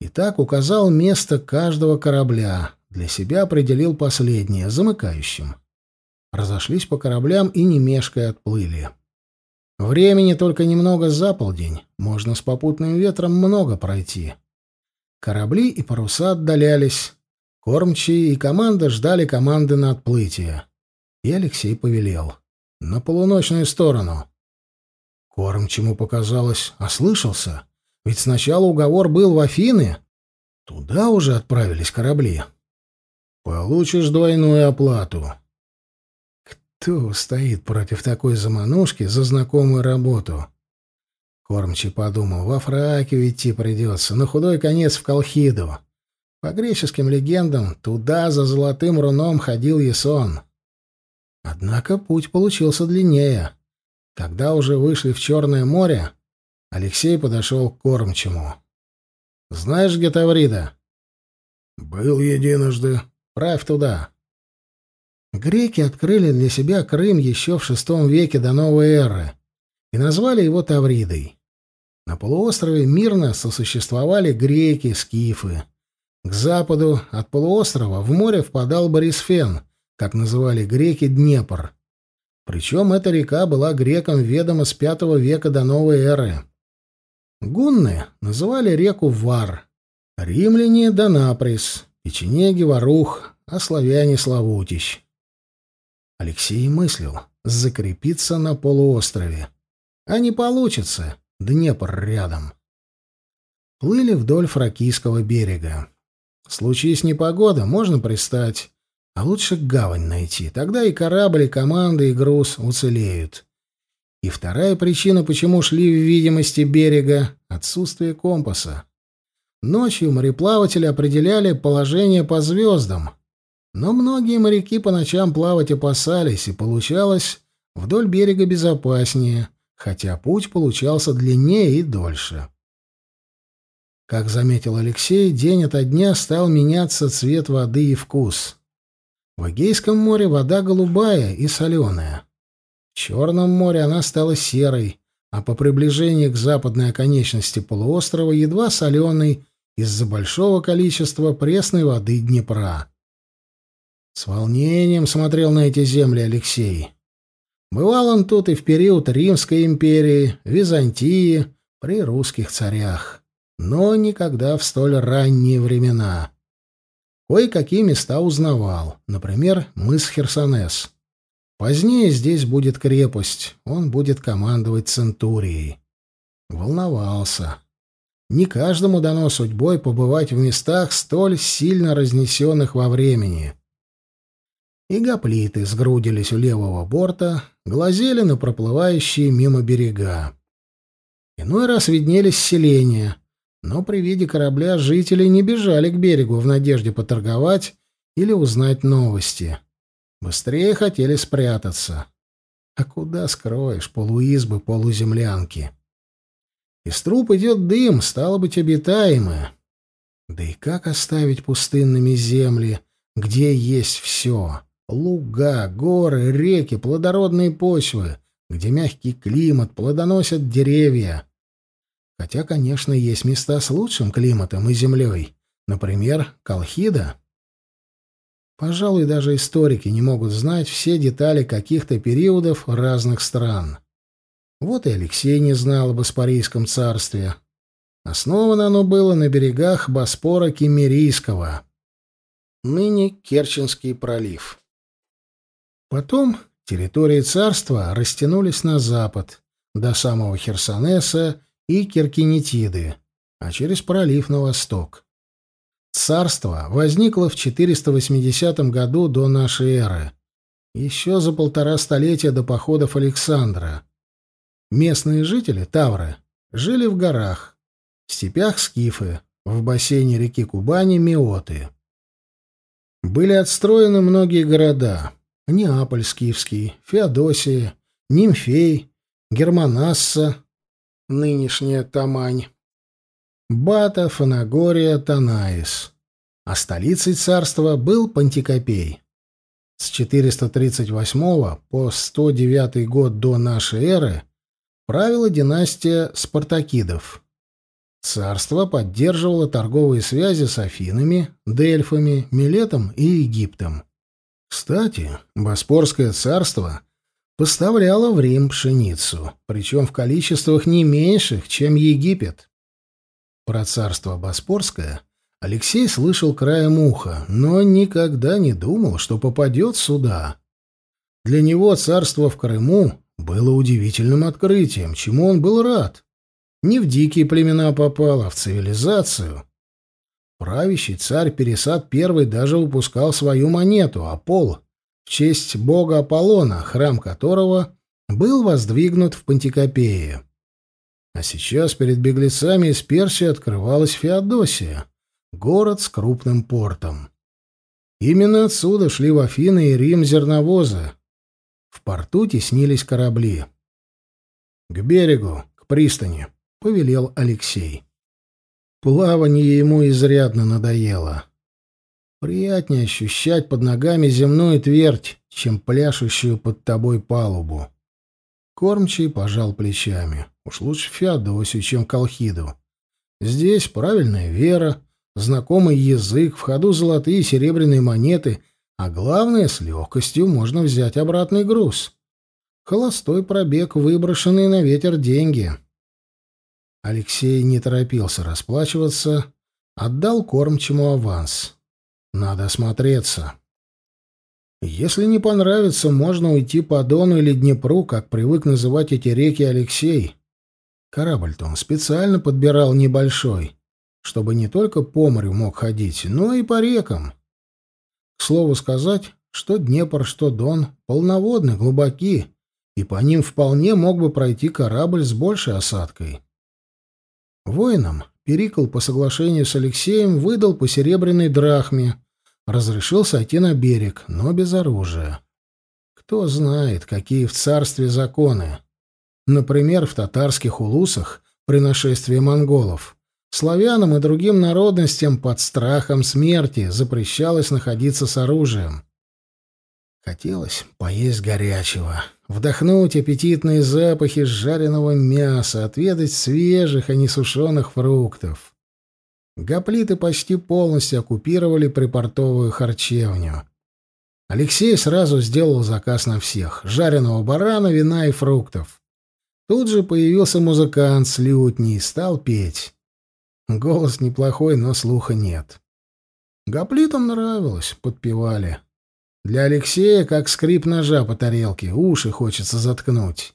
И так указал место каждого корабля, для себя определил последнее, замыкающим. Разошлись по кораблям и не мешкая отплыли. Времени только немного за полдень, можно с попутным ветром много пройти. Корабли и паруса отдалялись, кормчие и команда ждали команды на отплытие. И Алексей повелел. «На полуночную сторону». Корм чему показалось, ослышался. Ведь сначала уговор был в Афины. Туда уже отправились корабли. Получишь двойную оплату. Кто стоит против такой заманушки за знакомую работу? Кормчий подумал, во Фракию идти придется, на худой конец в Колхиду. По греческим легендам, туда за золотым руном ходил Ясон. Однако путь получился длиннее. Когда уже вышли в Черное море, Алексей подошел к кормчему. «Знаешь, где Таврида?» «Был единожды. Правь туда». Греки открыли для себя Крым еще в VI веке до новой эры и назвали его Тавридой. На полуострове мирно сосуществовали греки, скифы. К западу от полуострова в море впадал Борисфен, как называли греки Днепр. Причем эта река была грекам ведома с V века до новой эры. Гунны называли реку Вар, римляне — Донаприс, печенеги — Варух, а славяне — Славутищ. Алексей мыслил закрепиться на полуострове. А не получится, Днепр рядом. Плыли вдоль Фракийского берега. Случись непогода, можно пристать, а лучше гавань найти. Тогда и корабль, и команда, и груз уцелеют. И вторая причина, почему шли в видимости берега — отсутствие компаса. Ночью мореплаватели определяли положение по звездам. Но многие моряки по ночам плавать опасались, и получалось вдоль берега безопаснее, хотя путь получался длиннее и дольше. Как заметил Алексей, день ото дня стал меняться цвет воды и вкус. В Эгейском море вода голубая и соленая. В Черном море она стала серой, а по приближении к западной оконечности полуострова едва соленой из-за большого количества пресной воды Днепра. С волнением смотрел на эти земли Алексей. Бывал он тут и в период Римской империи, Византии, при русских царях, но никогда в столь ранние времена. Кое-какие места узнавал, например, мыс Херсонес. Позднее здесь будет крепость, он будет командовать Центурией. Волновался. Не каждому дано судьбой побывать в местах, столь сильно разнесенных во времени. И гоплиты сгрудились у левого борта, глазели на проплывающие мимо берега. Иной раз виднелись селения, но при виде корабля жители не бежали к берегу в надежде поторговать или узнать новости. Быстрее хотели спрятаться. А куда скроешь полуизбы, полуземлянки? Из труб идет дым, стало быть, обитаемое. Да и как оставить пустынными земли, где есть все? Луга, горы, реки, плодородные почвы, где мягкий климат, плодоносят деревья. Хотя, конечно, есть места с лучшим климатом и землей. Например, Колхида. Пожалуй, даже историки не могут знать все детали каких-то периодов разных стран. Вот и Алексей не знал об Аспарийском царстве. Основано оно было на берегах Боспора Кемерийского, ныне Керченский пролив. Потом территории царства растянулись на запад, до самого Херсонеса и Киркинетиды, а через пролив на восток. Царство возникло в 480 году до нашей эры, еще за полтора столетия до походов Александра. Местные жители, тавры, жили в горах, в степях скифы, в бассейне реки Кубани миоты. Были отстроены многие города: Неаполь скифский, Феодосия, Нимфей, Германасса, нынешняя Тамань, Бата, Фанагория, Танаис. А столицей царства был Пантикопей. С 438 по 109 год до нашей эры правила династия Спартакидов. Царство поддерживало торговые связи с Афинами, Дельфами, Милетом и Египтом. Кстати, Боспорское царство поставляло в Рим пшеницу, причем в количествах не меньших, чем Египет. Про царство Боспорское Алексей слышал краем уха, но никогда не думал, что попадет сюда. Для него царство в Крыму было удивительным открытием, чему он был рад. Не в дикие племена попал, а в цивилизацию. Правящий царь Пересад I даже выпускал свою монету, Апол, в честь бога Аполлона, храм которого был воздвигнут в Пантикопее. А сейчас перед беглецами из Персии открывалась Феодосия, город с крупным портом. Именно отсюда шли в Афины и Рим зерновозы. В порту теснились корабли. «К берегу, к пристани», — повелел Алексей. Плавание ему изрядно надоело. Приятнее ощущать под ногами земную твердь, чем пляшущую под тобой палубу. Кормчий пожал плечами. Уж лучше Феодосию, чем Колхиду. Здесь правильная вера, знакомый язык, в ходу золотые и серебряные монеты, а главное, с легкостью можно взять обратный груз. Холостой пробег, выброшенные на ветер деньги. Алексей не торопился расплачиваться, отдал кормчему аванс. Надо осмотреться. Если не понравится, можно уйти по Дону или Днепру, как привык называть эти реки Алексей. Корабль-то он специально подбирал небольшой, чтобы не только по морю мог ходить, но и по рекам. К слову сказать, что Днепр, что Дон полноводны, глубоки, и по ним вполне мог бы пройти корабль с большей осадкой. Воинам Перикл по соглашению с Алексеем выдал по серебряной драхме, разрешил сойти на берег, но без оружия. Кто знает, какие в царстве законы. Например, в татарских улусах при нашествии монголов славянам и другим народностям под страхом смерти запрещалось находиться с оружием. Хотелось поесть горячего, вдохнуть аппетитные запахи жареного мяса, отведать свежих, а не сушеных фруктов. Гоплиты почти полностью оккупировали припортовую харчевню. Алексей сразу сделал заказ на всех — жареного барана, вина и фруктов. Тут же появился музыкант с лютней стал петь. Голос неплохой, но слуха нет. Гоплитам нравилось, подпевали. Для Алексея как скрип ножа по тарелке, уши хочется заткнуть.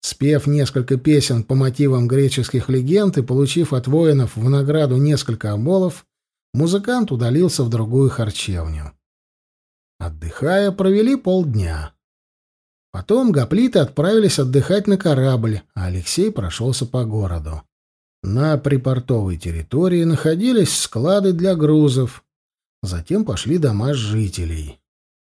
Спев несколько песен по мотивам греческих легенд и получив от воинов в награду несколько оболов, музыкант удалился в другую харчевню. Отдыхая, провели полдня. Потом гоплиты отправились отдыхать на корабль, а Алексей прошелся по городу. На припортовой территории находились склады для грузов. Затем пошли дома жителей.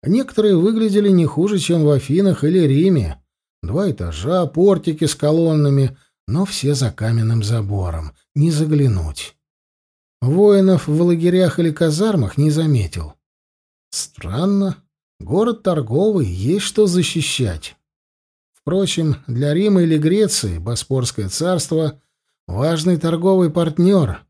Некоторые выглядели не хуже, чем в Афинах или Риме. Два этажа, портики с колоннами, но все за каменным забором. Не заглянуть. Воинов в лагерях или казармах не заметил. Странно. Город торговый, есть что защищать. Впрочем, для Рима или Греции Боспорское царство — важный торговый партнер,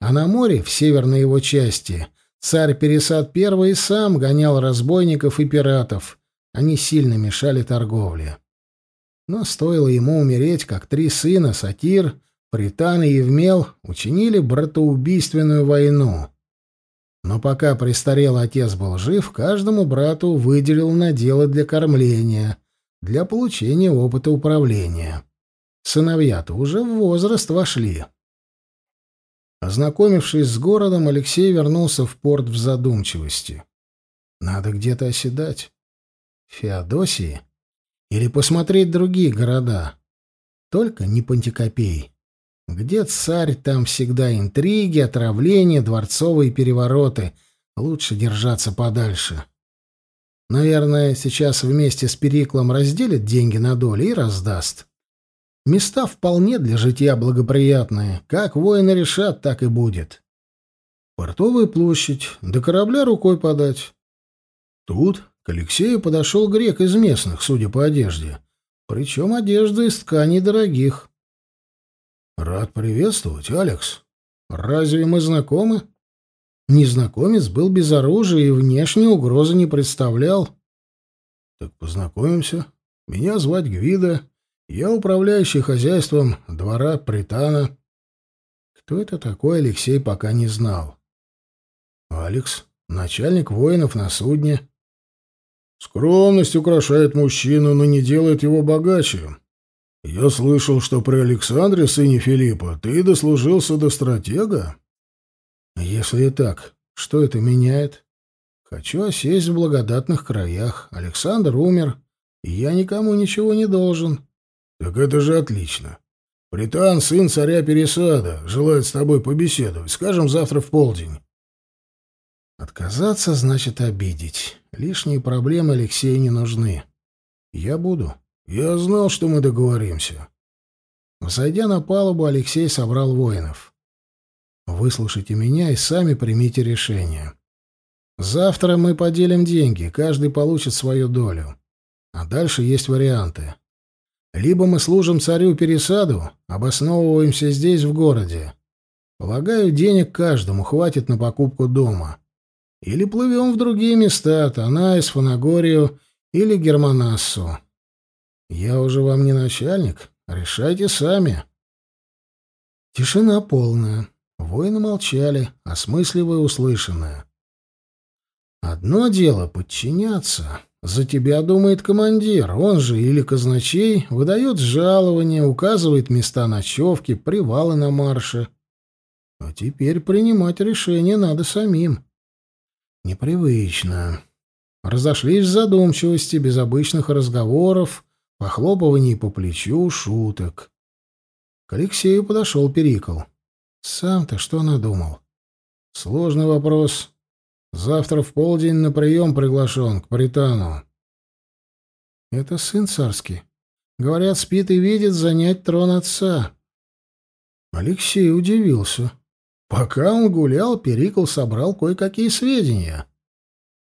а на море, в северной его части, царь Пересад I сам гонял разбойников и пиратов. Они сильно мешали торговле. Но стоило ему умереть, как три сына, Сатир, Притан и Евмел, учинили братоубийственную войну. Но пока престарелый отец был жив, каждому брату выделил наделы для кормления, для получения опыта управления. Сыновья-то уже в возраст вошли. Ознакомившись с городом, Алексей вернулся в порт в задумчивости. Надо где-то оседать. Феодосии? Или посмотреть другие города? Только не Пантикопей. Где царь, там всегда интриги, отравления, дворцовые перевороты. Лучше держаться подальше. Наверное, сейчас вместе с Периклом разделит деньги на доли и раздаст. Места вполне для житья благоприятные. Как воины решат, так и будет. Портовая площадь, до корабля рукой подать. Тут к Алексею подошел грек из местных, судя по одежде. Причем одежда из тканей дорогих. «Рад приветствовать, Алекс. Разве мы знакомы?» Незнакомец был без оружия и внешней угрозы не представлял. «Так познакомимся. Меня звать Гвида. Я управляющий хозяйством двора Притана». Кто это такой, Алексей пока не знал. «Алекс, начальник воинов на судне». «Скромность украшает мужчину, но не делает его богаче. «Я слышал, что при Александре, сыне Филиппа, ты дослужился до стратега?» «Если и так, что это меняет?» «Хочу осесть в благодатных краях. Александр умер, и я никому ничего не должен». «Так это же отлично. Притан, сын царя Пересада, желает с тобой побеседовать. Скажем, завтра в полдень». Отказаться значит обидеть. Лишние проблемы Алексею не нужны. Я буду. Я знал, что мы договоримся. Взойдя на палубу, Алексей собрал воинов. Выслушайте меня и сами примите решение. Завтра мы поделим деньги, каждый получит свою долю. А дальше есть варианты. Либо мы служим царю Пересаду, обосновываемся здесь, в городе. Полагаю, денег каждому хватит на покупку дома. Или плывем в другие места, Танаис, Фанагорию или Германассу. Я уже вам не начальник, решайте сами. Тишина полная. Воины молчали, осмысливая услышанное. Одно дело подчиняться. За тебя думает командир, он же или казначей, выдает жалование, указывает места ночевки, привалы на марше. А теперь принимать решение надо самим. Непривычно. Разошлись в задумчивости, без обычных разговоров, похлопываний по плечу, шуток. К Алексею подошел Перикл. «Сам-то что надумал?» «Сложный вопрос. Завтра в полдень на прием приглашен к Британу». «Это сын царский. Говорят, спит и видит занять трон отца». Алексей удивился. Пока он гулял, Перикл собрал кое-какие сведения.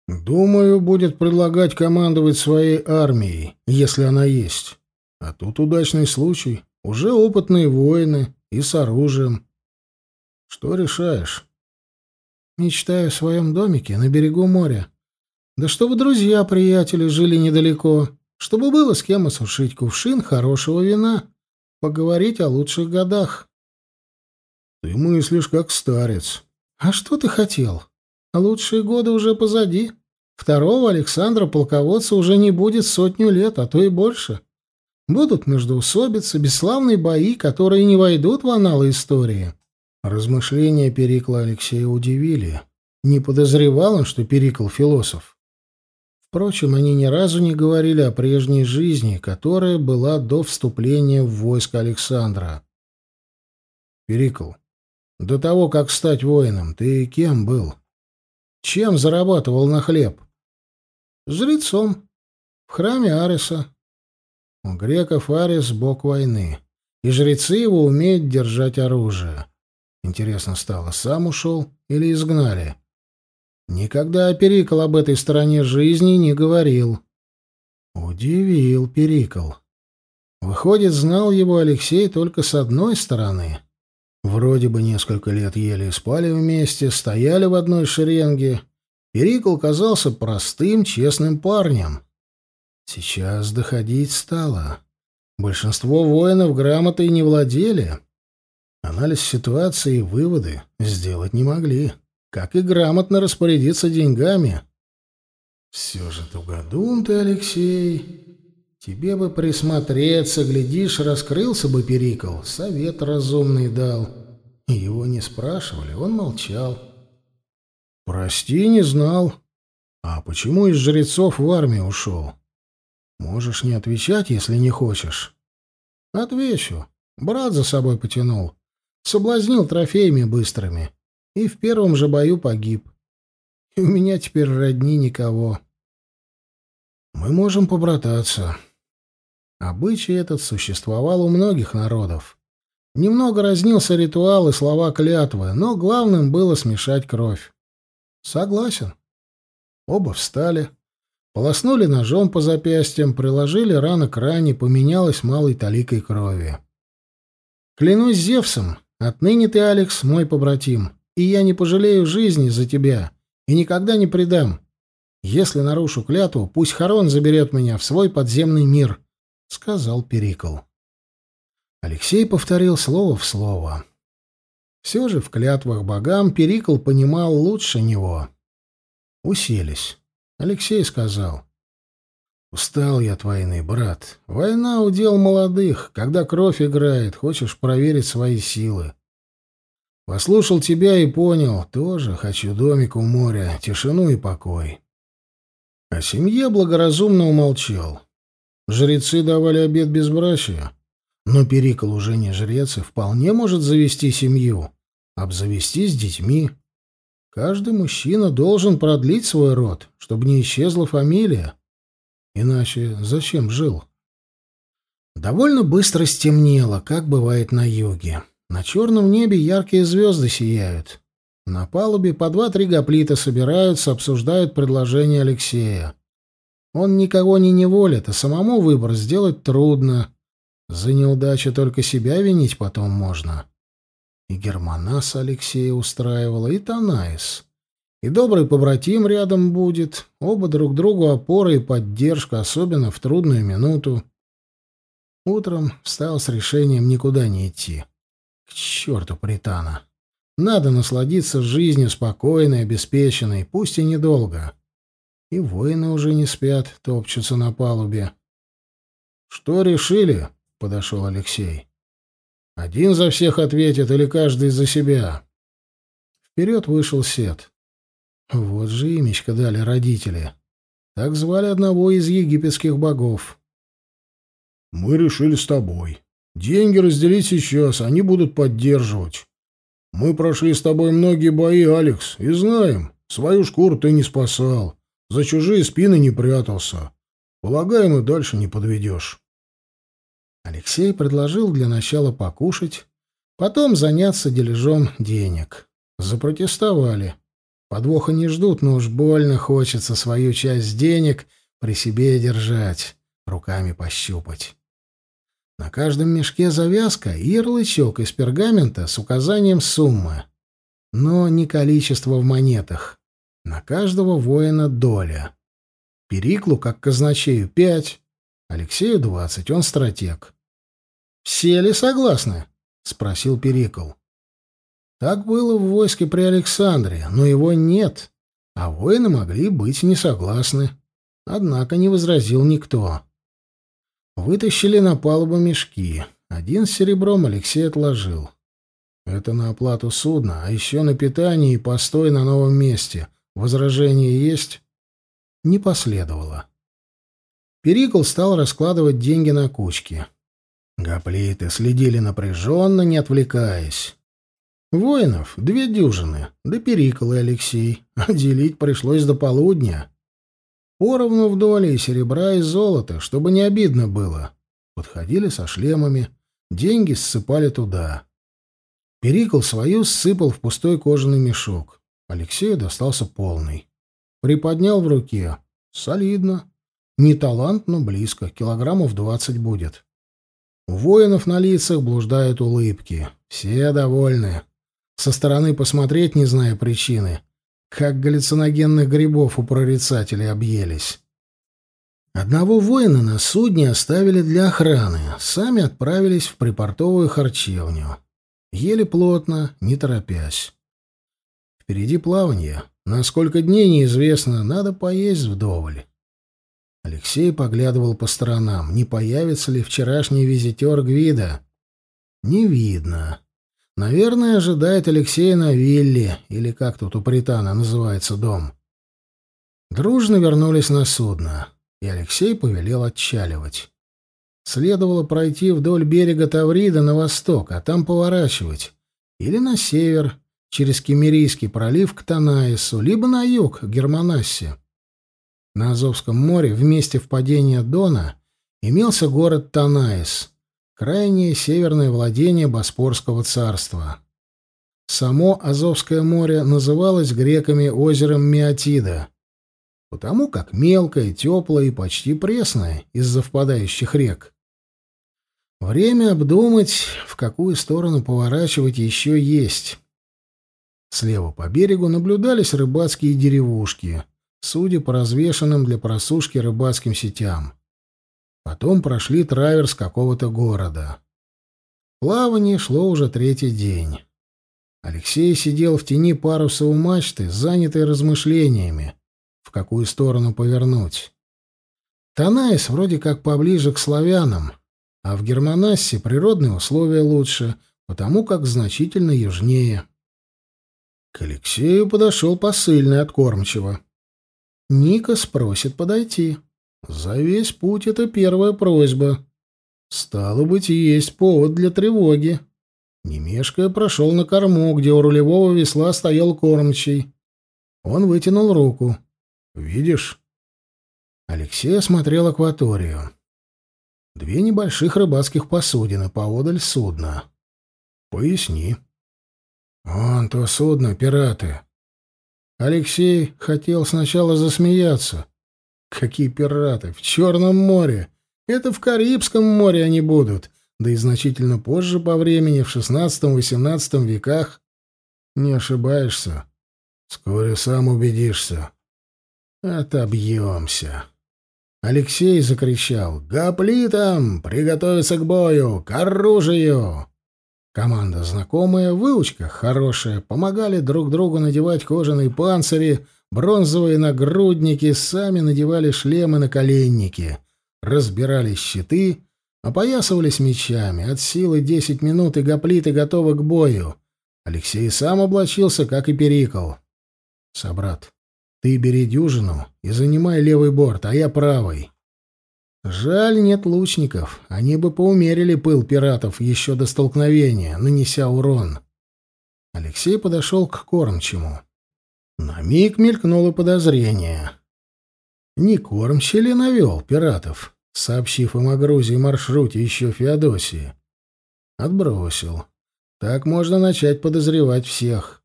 Думаю, будет предлагать командовать своей армией, если она есть. А тут удачный случай. Уже опытные воины и с оружием. Что решаешь? Мечтаю в своем домике на берегу моря. Да чтобы друзья-приятели жили недалеко, чтобы было с кем осушить кувшин хорошего вина, поговорить о лучших годах. Ты мыслишь как старец. А что ты хотел? Лучшие годы уже позади. Второго Александра полководца уже не будет сотню лет, а то и больше. Будут междоусобицы, бесславные бои, которые не войдут в аналы истории. Размышления Перикла Алексея удивили. Не подозревал он, что Перикл — философ. Впрочем, они ни разу не говорили о прежней жизни, которая была до вступления в войско Александра. «Перикл, до того, как стать воином, ты кем был? Чем зарабатывал на хлеб?» «Жрецом. В храме Ареса. У греков Арес — бог войны, и жрецы его умеют держать оружие. Интересно стало, сам ушел или изгнали?» Никогда Перикл об этой стороне жизни не говорил. Удивил Перикл. Выходит, знал его Алексей только с одной стороны. Вроде бы несколько лет ели и спали вместе, стояли в одной шеренге. Перикл казался простым, честным парнем. Сейчас доходить стало. Большинство воинов грамотой не владели. Анализ ситуации и выводы сделать не могли как и грамотно распорядиться деньгами. Все же тугодум ты, Алексей. Тебе бы присмотреться, глядишь, раскрылся бы Перикл, совет разумный дал. Его не спрашивали, он молчал. Прости, не знал. А почему из жрецов в армию ушел? Можешь не отвечать, если не хочешь. Отвечу. Брат за собой потянул. Соблазнил трофеями быстрыми и в первом же бою погиб. И у меня теперь родни никого. Мы можем побрататься. Обычай этот существовал у многих народов. Немного разнился ритуал и слова клятвы, но главным было смешать кровь. Согласен. Оба встали, полоснули ножом по запястьям, приложили рано к ране, поменялась малой таликой крови. Клянусь Зевсом, отныне ты, Алекс, мой побратим и я не пожалею жизни за тебя и никогда не предам. Если нарушу клятву, пусть Харон заберет меня в свой подземный мир, — сказал Перикл. Алексей повторил слово в слово. Все же в клятвах богам Перикл понимал лучше него. Уселись. Алексей сказал. «Устал я от войны, брат. Война — удел молодых. Когда кровь играет, хочешь проверить свои силы. Послушал тебя и понял, тоже хочу домик у моря, тишину и покой. О семье благоразумно умолчал. Жрецы давали обед безбрачия, но Перикл уже не жрец и вполне может завести семью, обзавестись детьми. Каждый мужчина должен продлить свой род, чтобы не исчезла фамилия. Иначе зачем жил? Довольно быстро стемнело, как бывает на юге. На черном небе яркие звезды сияют. На палубе по два-три гоплита собираются, обсуждают предложение Алексея. Он никого не неволит, а самому выбор сделать трудно. За неудачу только себя винить потом можно. И Германас Алексея устраивала, и Танаис. И добрый побратим рядом будет. Оба друг другу опора и поддержка, особенно в трудную минуту. Утром встал с решением никуда не идти. К черту Притана! Надо насладиться жизнью спокойной, обеспеченной, пусть и недолго. И воины уже не спят, топчутся на палубе. — Что решили? — подошел Алексей. — Один за всех ответит или каждый за себя? Вперед вышел Сет. Вот же имечко дали родители. Так звали одного из египетских богов. — Мы решили с тобой, Деньги разделить сейчас, они будут поддерживать. Мы прошли с тобой многие бои, Алекс, и знаем, свою шкуру ты не спасал, за чужие спины не прятался. Полагаем, и дальше не подведешь. Алексей предложил для начала покушать, потом заняться дележом денег. Запротестовали. Подвоха не ждут, но уж больно хочется свою часть денег при себе держать, руками пощупать. На каждом мешке завязка и ярлычок из пергамента с указанием суммы. Но не количество в монетах. На каждого воина доля. Периклу, как казначею, пять. Алексею двадцать, он стратег. «Все ли согласны?» — спросил Перикл. Так было в войске при Александре, но его нет, а воины могли быть не согласны. Однако не возразил никто. Вытащили на палубу мешки. Один с серебром Алексей отложил. Это на оплату судна, а еще на питание и постой на новом месте. Возражения есть? Не последовало. Перикл стал раскладывать деньги на кучки. Гоплиты следили напряженно, не отвлекаясь. Воинов — две дюжины, да Перикл и Алексей, а [LAUGHS] делить пришлось до полудня. Поровну в доле и серебра, и золота, чтобы не обидно было. Подходили со шлемами, деньги ссыпали туда. Перикл свою ссыпал в пустой кожаный мешок. Алексею достался полный. Приподнял в руке. Солидно. Не талант, но близко. Килограммов двадцать будет. У воинов на лицах блуждают улыбки. Все довольны. Со стороны посмотреть, не зная причины. Как галлюциногенных грибов у прорицателей объелись. Одного воина на судне оставили для охраны, сами отправились в припортовую харчевню. Ели плотно, не торопясь. Впереди плавание. На сколько дней неизвестно, надо поесть вдоволь. Алексей поглядывал по сторонам, не появится ли вчерашний визитер Гвида. Не видно. Наверное, ожидает Алексея на вилле, или как тут у Притана называется дом. Дружно вернулись на судно, и Алексей повелел отчаливать. Следовало пройти вдоль берега Таврида на восток, а там поворачивать. Или на север, через Кемерийский пролив к Танаису, либо на юг, к Германассе. На Азовском море в месте впадения Дона имелся город Танаис — крайнее северное владение Боспорского царства. Само Азовское море называлось греками озером Миотида, потому как мелкое, теплое и почти пресное из-за впадающих рек. Время обдумать, в какую сторону поворачивать, еще есть. Слева по берегу наблюдались рыбацкие деревушки, судя по развешанным для просушки рыбацким сетям. Потом прошли траверс какого-то города. Плавание шло уже третий день. Алексей сидел в тени паруса у мачты, занятый размышлениями, в какую сторону повернуть. Танаис вроде как поближе к славянам, а в Германассе природные условия лучше, потому как значительно южнее. К Алексею подошел посыльный от кормчего. Ника спросит подойти. За весь путь это первая просьба. Стало быть, есть повод для тревоги. Немешкая прошел на корму, где у рулевого весла стоял кормчий. Он вытянул руку. «Видишь?» Алексей осмотрел акваторию. Две небольших рыбацких посудины поодаль судна. «Поясни». «Вон то судно, пираты». Алексей хотел сначала засмеяться, Какие пираты? В Черном море. Это в Карибском море они будут. Да и значительно позже по времени, в XVI-XVIII веках. Не ошибаешься. Вскоре сам убедишься. Отобьемся. Алексей закричал «Гоплитам! Приготовиться к бою! К оружию!» Команда знакомая, выучка хорошая, помогали друг другу надевать кожаные панцири, Бронзовые нагрудники сами надевали шлемы на коленники, разбирали щиты, опоясывались мечами. От силы десять минут и гоплиты готовы к бою. Алексей сам облачился, как и Перикл. «Собрат, ты бери дюжину и занимай левый борт, а я правый». Жаль, нет лучников. Они бы поумерили пыл пиратов еще до столкновения, нанеся урон. Алексей подошел к кормчему. На миг мелькнуло подозрение. Не кормчий ли навел пиратов, сообщив им о Грузии маршруте еще Феодосии? Отбросил. Так можно начать подозревать всех.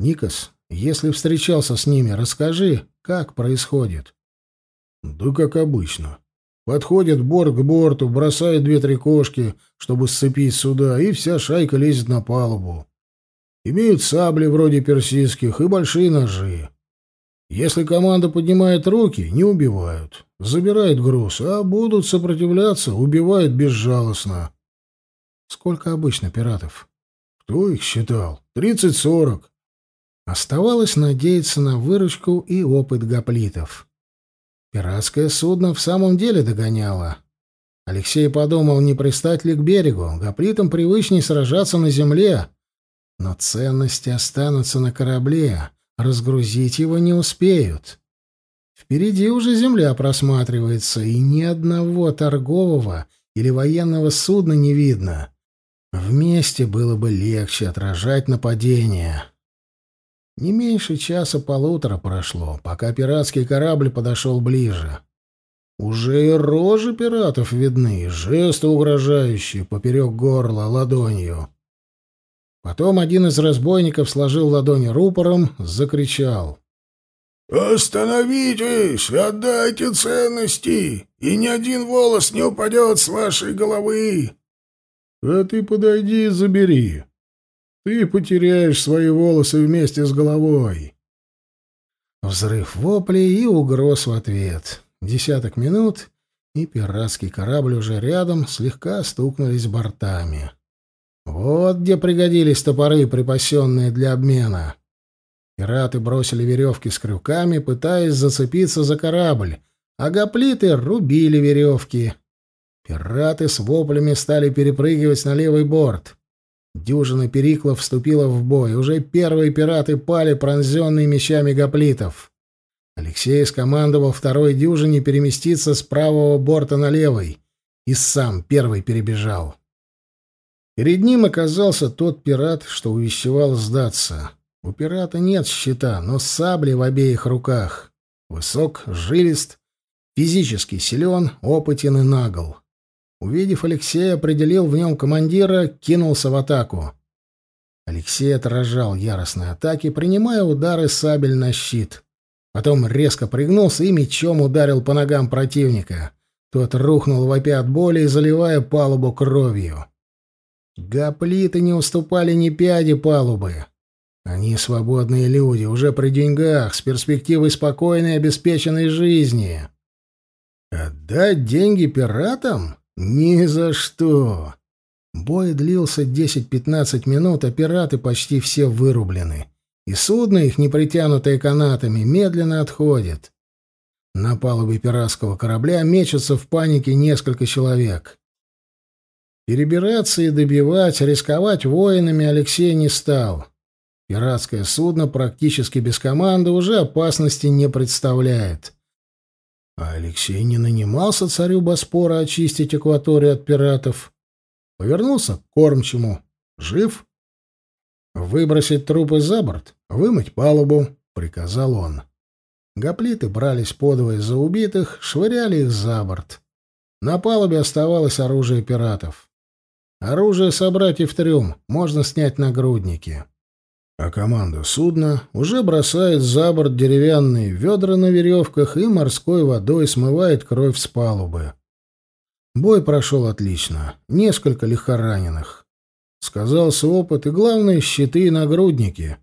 Никос, если встречался с ними, расскажи, как происходит. Да как обычно. Подходит борт к борту, бросает две-три кошки, чтобы сцепить суда, и вся шайка лезет на палубу. Имеют сабли вроде персидских и большие ножи. Если команда поднимает руки, не убивают. Забирают груз, а будут сопротивляться, убивают безжалостно. Сколько обычно пиратов? Кто их считал? Тридцать-сорок. Оставалось надеяться на выручку и опыт гоплитов. Пиратское судно в самом деле догоняло. Алексей подумал, не пристать ли к берегу. Гоплитам привычней сражаться на земле. Но ценности останутся на корабле. Разгрузить его не успеют. Впереди уже земля просматривается, и ни одного торгового или военного судна не видно. Вместе было бы легче отражать нападение. Не меньше часа-полутора прошло, пока пиратский корабль подошел ближе. Уже и рожи пиратов видны, жесты угрожающие поперек горла ладонью. Потом один из разбойников сложил ладони рупором, закричал. «Остановитесь! Отдайте ценности, и ни один волос не упадет с вашей головы!» «А ты подойди и забери. Ты потеряешь свои волосы вместе с головой». Взрыв воплей и угроз в ответ. Десяток минут, и пиратский корабль уже рядом слегка стукнулись бортами. Вот где пригодились топоры, припасенные для обмена. Пираты бросили веревки с крюками, пытаясь зацепиться за корабль, а гоплиты рубили веревки. Пираты с воплями стали перепрыгивать на левый борт. Дюжина периклов вступила в бой. Уже первые пираты пали, пронзенные мечами гоплитов. Алексей скомандовал второй дюжине переместиться с правого борта на левый. И сам первый перебежал. Перед ним оказался тот пират, что увещевал сдаться. У пирата нет щита, но сабли в обеих руках. Высок, жилист, физически силен, опытен и нагл. Увидев Алексея, определил в нем командира, кинулся в атаку. Алексей отражал яростные атаки, принимая удары сабель на щит. Потом резко пригнулся и мечом ударил по ногам противника. Тот рухнул вопя от боли и заливая палубу кровью. Гоплиты не уступали ни пяди палубы. Они свободные люди, уже при деньгах, с перспективой спокойной обеспеченной жизни. Отдать деньги пиратам? Ни за что. Бой длился 10-15 минут, а пираты почти все вырублены. И судно их, не притянутое канатами, медленно отходит. На палубе пиратского корабля мечутся в панике несколько человек. Перебираться и добивать, рисковать воинами Алексей не стал. Пиратское судно практически без команды уже опасности не представляет. А Алексей не нанимался царю Боспора очистить акваторию от пиратов. Повернулся к кормчему. Жив? Выбросить трупы за борт, вымыть палубу, приказал он. Гоплиты брались подвое за убитых, швыряли их за борт. На палубе оставалось оружие пиратов. Оружие собратьев трюм можно снять нагрудники. А команда судна уже бросает за борт деревянные ведра на веревках и морской водой смывает кровь с палубы. Бой прошел отлично. Несколько лихораненых. Сказался опыт и, главное, щиты и нагрудники.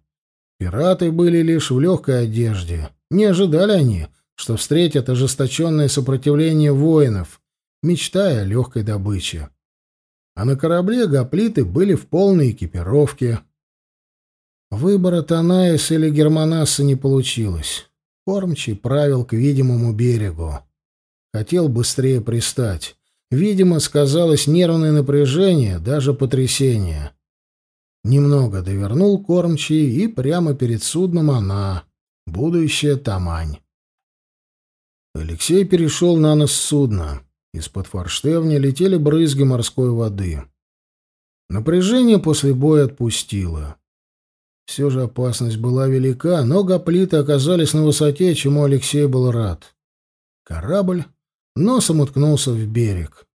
Пираты были лишь в легкой одежде. Не ожидали они, что встретят ожесточенное сопротивление воинов, мечтая о легкой добыче а на корабле гоплиты были в полной экипировке. Выбора Танаис или Германаса не получилось. Кормчий правил к видимому берегу. Хотел быстрее пристать. Видимо, сказалось нервное напряжение, даже потрясение. Немного довернул кормчий, и прямо перед судном она, будущая Тамань. Алексей перешел на нос судна. Из-под форштевня летели брызги морской воды. Напряжение после боя отпустило. Все же опасность была велика, но гоплиты оказались на высоте, чему Алексей был рад. Корабль носом уткнулся в берег.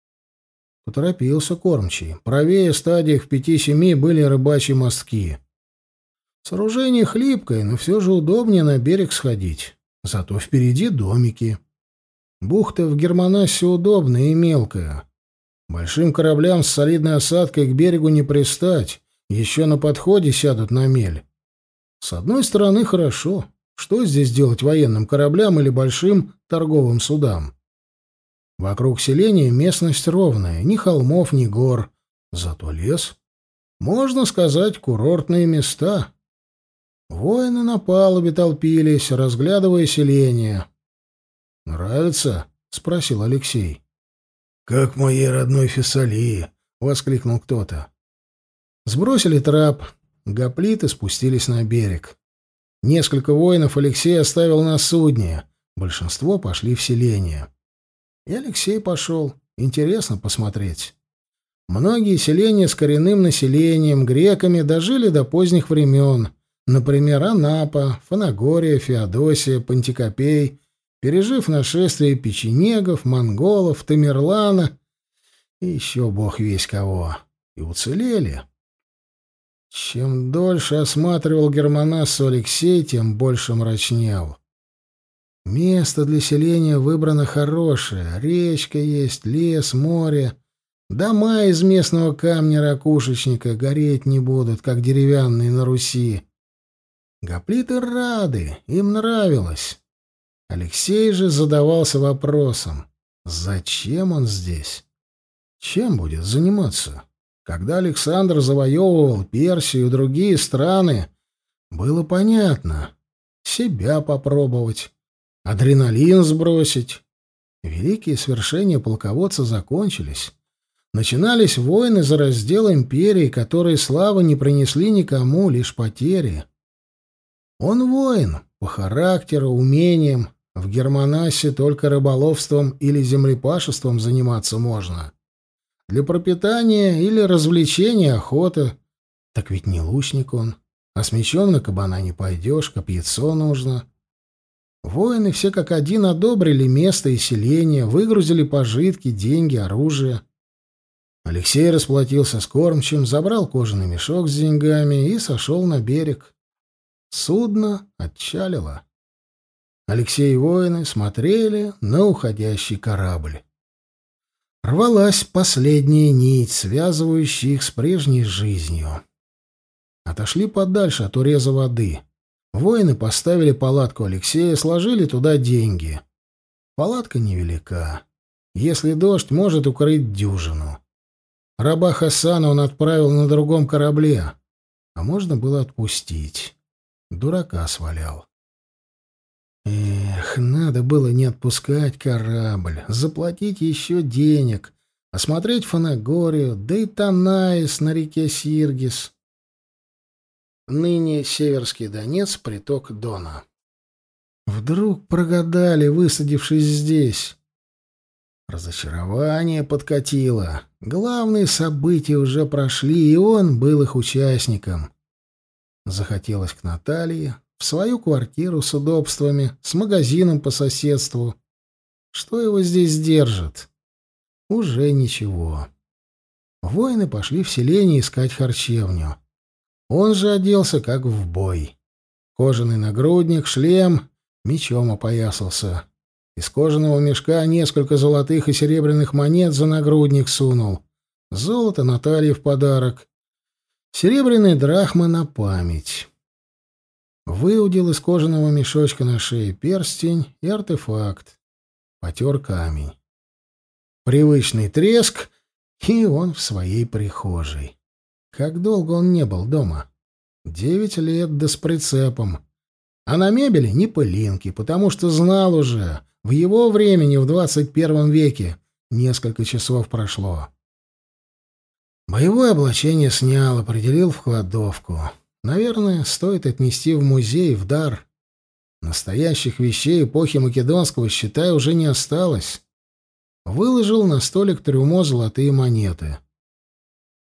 Поторопился кормчий. Правее стадиях в пяти-семи были рыбачьи мостки. Сооружение хлипкое, но все же удобнее на берег сходить. Зато впереди домики. Бухта в Германасе удобная и мелкая. Большим кораблям с солидной осадкой к берегу не пристать, еще на подходе сядут на мель. С одной стороны, хорошо. Что здесь делать военным кораблям или большим торговым судам? Вокруг селения местность ровная, ни холмов, ни гор. Зато лес. Можно сказать, курортные места. Воины на палубе толпились, разглядывая селение. «Нравится?» — спросил Алексей. «Как моей родной Фессалии!» — воскликнул кто-то. Сбросили трап, гоплиты спустились на берег. Несколько воинов Алексей оставил на судне, большинство пошли в селение. И Алексей пошел. Интересно посмотреть. Многие селения с коренным населением, греками, дожили до поздних времен. Например, Анапа, Фанагория, Феодосия, Пантикопей, пережив нашествие печенегов, монголов, Тамерлана и еще бог весь кого. И уцелели. Чем дольше осматривал германассу Алексей, тем больше мрачнел. Место для селения выбрано хорошее. Речка есть, лес, море. Дома из местного камня-ракушечника гореть не будут, как деревянные на Руси. Гоплиты рады, им нравилось. Алексей же задавался вопросом, зачем он здесь? Чем будет заниматься? Когда Александр завоевывал Персию и другие страны, было понятно. Себя попробовать, адреналин сбросить. Великие свершения полководца закончились. Начинались войны за раздел империи, которые славы не принесли никому, лишь потери. Он воин, по характеру, умениям. В Германасе только рыболовством или землепашеством заниматься можно. Для пропитания или развлечения охота. Так ведь не лучник он. А с мечом на кабана не пойдешь, копьецо нужно. Воины все как один одобрили место и селение, выгрузили пожитки, деньги, оружие. Алексей расплатился с кормчим, забрал кожаный мешок с деньгами и сошел на берег. Судно отчалило. Алексей и воины смотрели на уходящий корабль. Рвалась последняя нить, связывающая их с прежней жизнью. Отошли подальше от уреза воды. Воины поставили палатку Алексея, сложили туда деньги. Палатка невелика. Если дождь, может укрыть дюжину. Раба Хасана он отправил на другом корабле, а можно было отпустить. Дурака свалял. Эх, надо было не отпускать корабль, заплатить еще денег, осмотреть Фанагорию, да и Танаис на реке Сиргис. Ныне Северский Донец, приток Дона. Вдруг прогадали, высадившись здесь. Разочарование подкатило. Главные события уже прошли, и он был их участником. Захотелось к Наталье, в свою квартиру с удобствами, с магазином по соседству. Что его здесь держит? Уже ничего. Воины пошли в селение искать харчевню. Он же оделся как в бой. Кожаный нагрудник, шлем, мечом опоясался. Из кожаного мешка несколько золотых и серебряных монет за нагрудник сунул. Золото Наталье в подарок. Серебряные драхмы на память. Выудил из кожаного мешочка на шее перстень и артефакт. Потер камень. Привычный треск, и он в своей прихожей. Как долго он не был дома? Девять лет да с прицепом. А на мебели ни пылинки, потому что знал уже, в его времени, в двадцать первом веке, несколько часов прошло. Боевое облачение снял, определил в кладовку. Наверное, стоит отнести в музей, в дар. Настоящих вещей эпохи Македонского, считай, уже не осталось. Выложил на столик трюмо золотые монеты.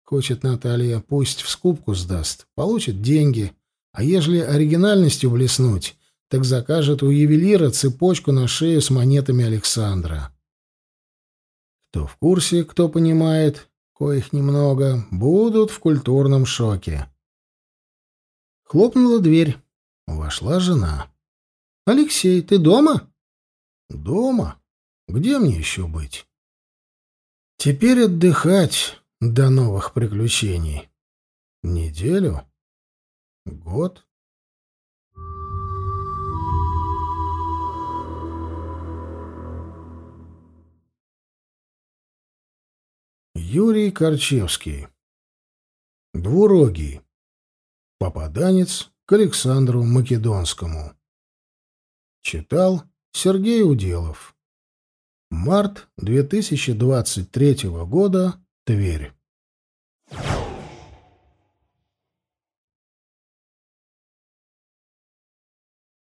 Хочет Наталья, пусть в скупку сдаст, получит деньги. А ежели оригинальностью блеснуть, так закажет у ювелира цепочку на шею с монетами Александра. Кто в курсе, кто понимает, коих немного, будут в культурном шоке. Хлопнула дверь. Вошла жена. «Алексей, ты дома?» «Дома? Где мне еще быть?» «Теперь отдыхать до новых приключений. Неделю? Год?» Юрий Корчевский. Двурогий. Попаданец к Александру Македонскому. Читал Сергей Уделов. Март 2023 года. Тверь.